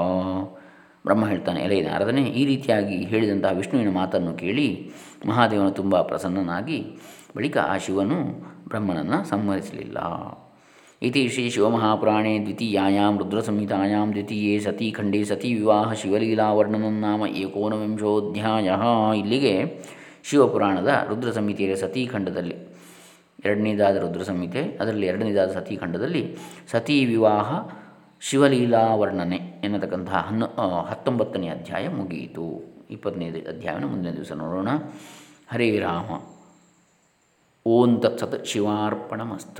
ಬ್ರಹ್ಮ ಹೇಳ್ತಾನೆ, ಎಲೆ ನಾರದನೇ, ಈ ರೀತಿಯಾಗಿ ಹೇಳಿದಂತಹ ವಿಷ್ಣುವಿನ ಮಾತನ್ನು ಕೇಳಿ ಮಹಾದೇವನು ತುಂಬ ಪ್ರಸನ್ನನಾಗಿ ಬಳಿಕ ಆ ಶಿವನು ಬ್ರಹ್ಮನನ್ನು ಸಂಹರಿಸಲಿಲ್ಲ. ಇತಿ ಶ್ರೀ ಶಿವಮಹಾಪುರಾಣೇ ದ್ವಿತೀಯಾಂ ರುದ್ರಸಂಹಿತಾಯಾಂ ದ್ವಿತೀಯೇ ಸತೀಖಂಡೇ ಸತಿ ವಿವಾಹ ಶಿವಲೀಲಾವರ್ಣನನ್ನಾಮ ಏಕೋನವಿಂಶೋಧ್ಯಾಯ. ಇಲ್ಲಿಗೆ ಶಿವಪುರಾಣದ ರುದ್ರ ಸಂಹಿತೆಯ ಸತೀಖಂಡದಲ್ಲಿ ಎರಡನೇದಾದ ರುದ್ರ ಸಂಹಿತೆ ಅದರಲ್ಲಿ ಎರಡನೇದಾದ ಸತೀಖಂಡದಲ್ಲಿ ಸತೀ ವಿವಾಹ ಶಿವಲೀಲಾ ವರ್ಣನೆ ಎನ್ನತಕ್ಕಂತಹ ಹನ್ನ ಹತ್ತೊಂಬತ್ತನೇ ಅಧ್ಯಾಯ ಮುಗಿಯಿತು. ಇಪ್ಪತ್ತನೇ ಅಧ್ಯಾಯವನ್ನು ಮುಂದಿನ ದಿವಸ ನೋಡೋಣ. ಹರೇ ರಾಮ. ಓಂ ತತ್ಸತ್ ಶಿವಾರ್ಪಣಮಸ್ತು.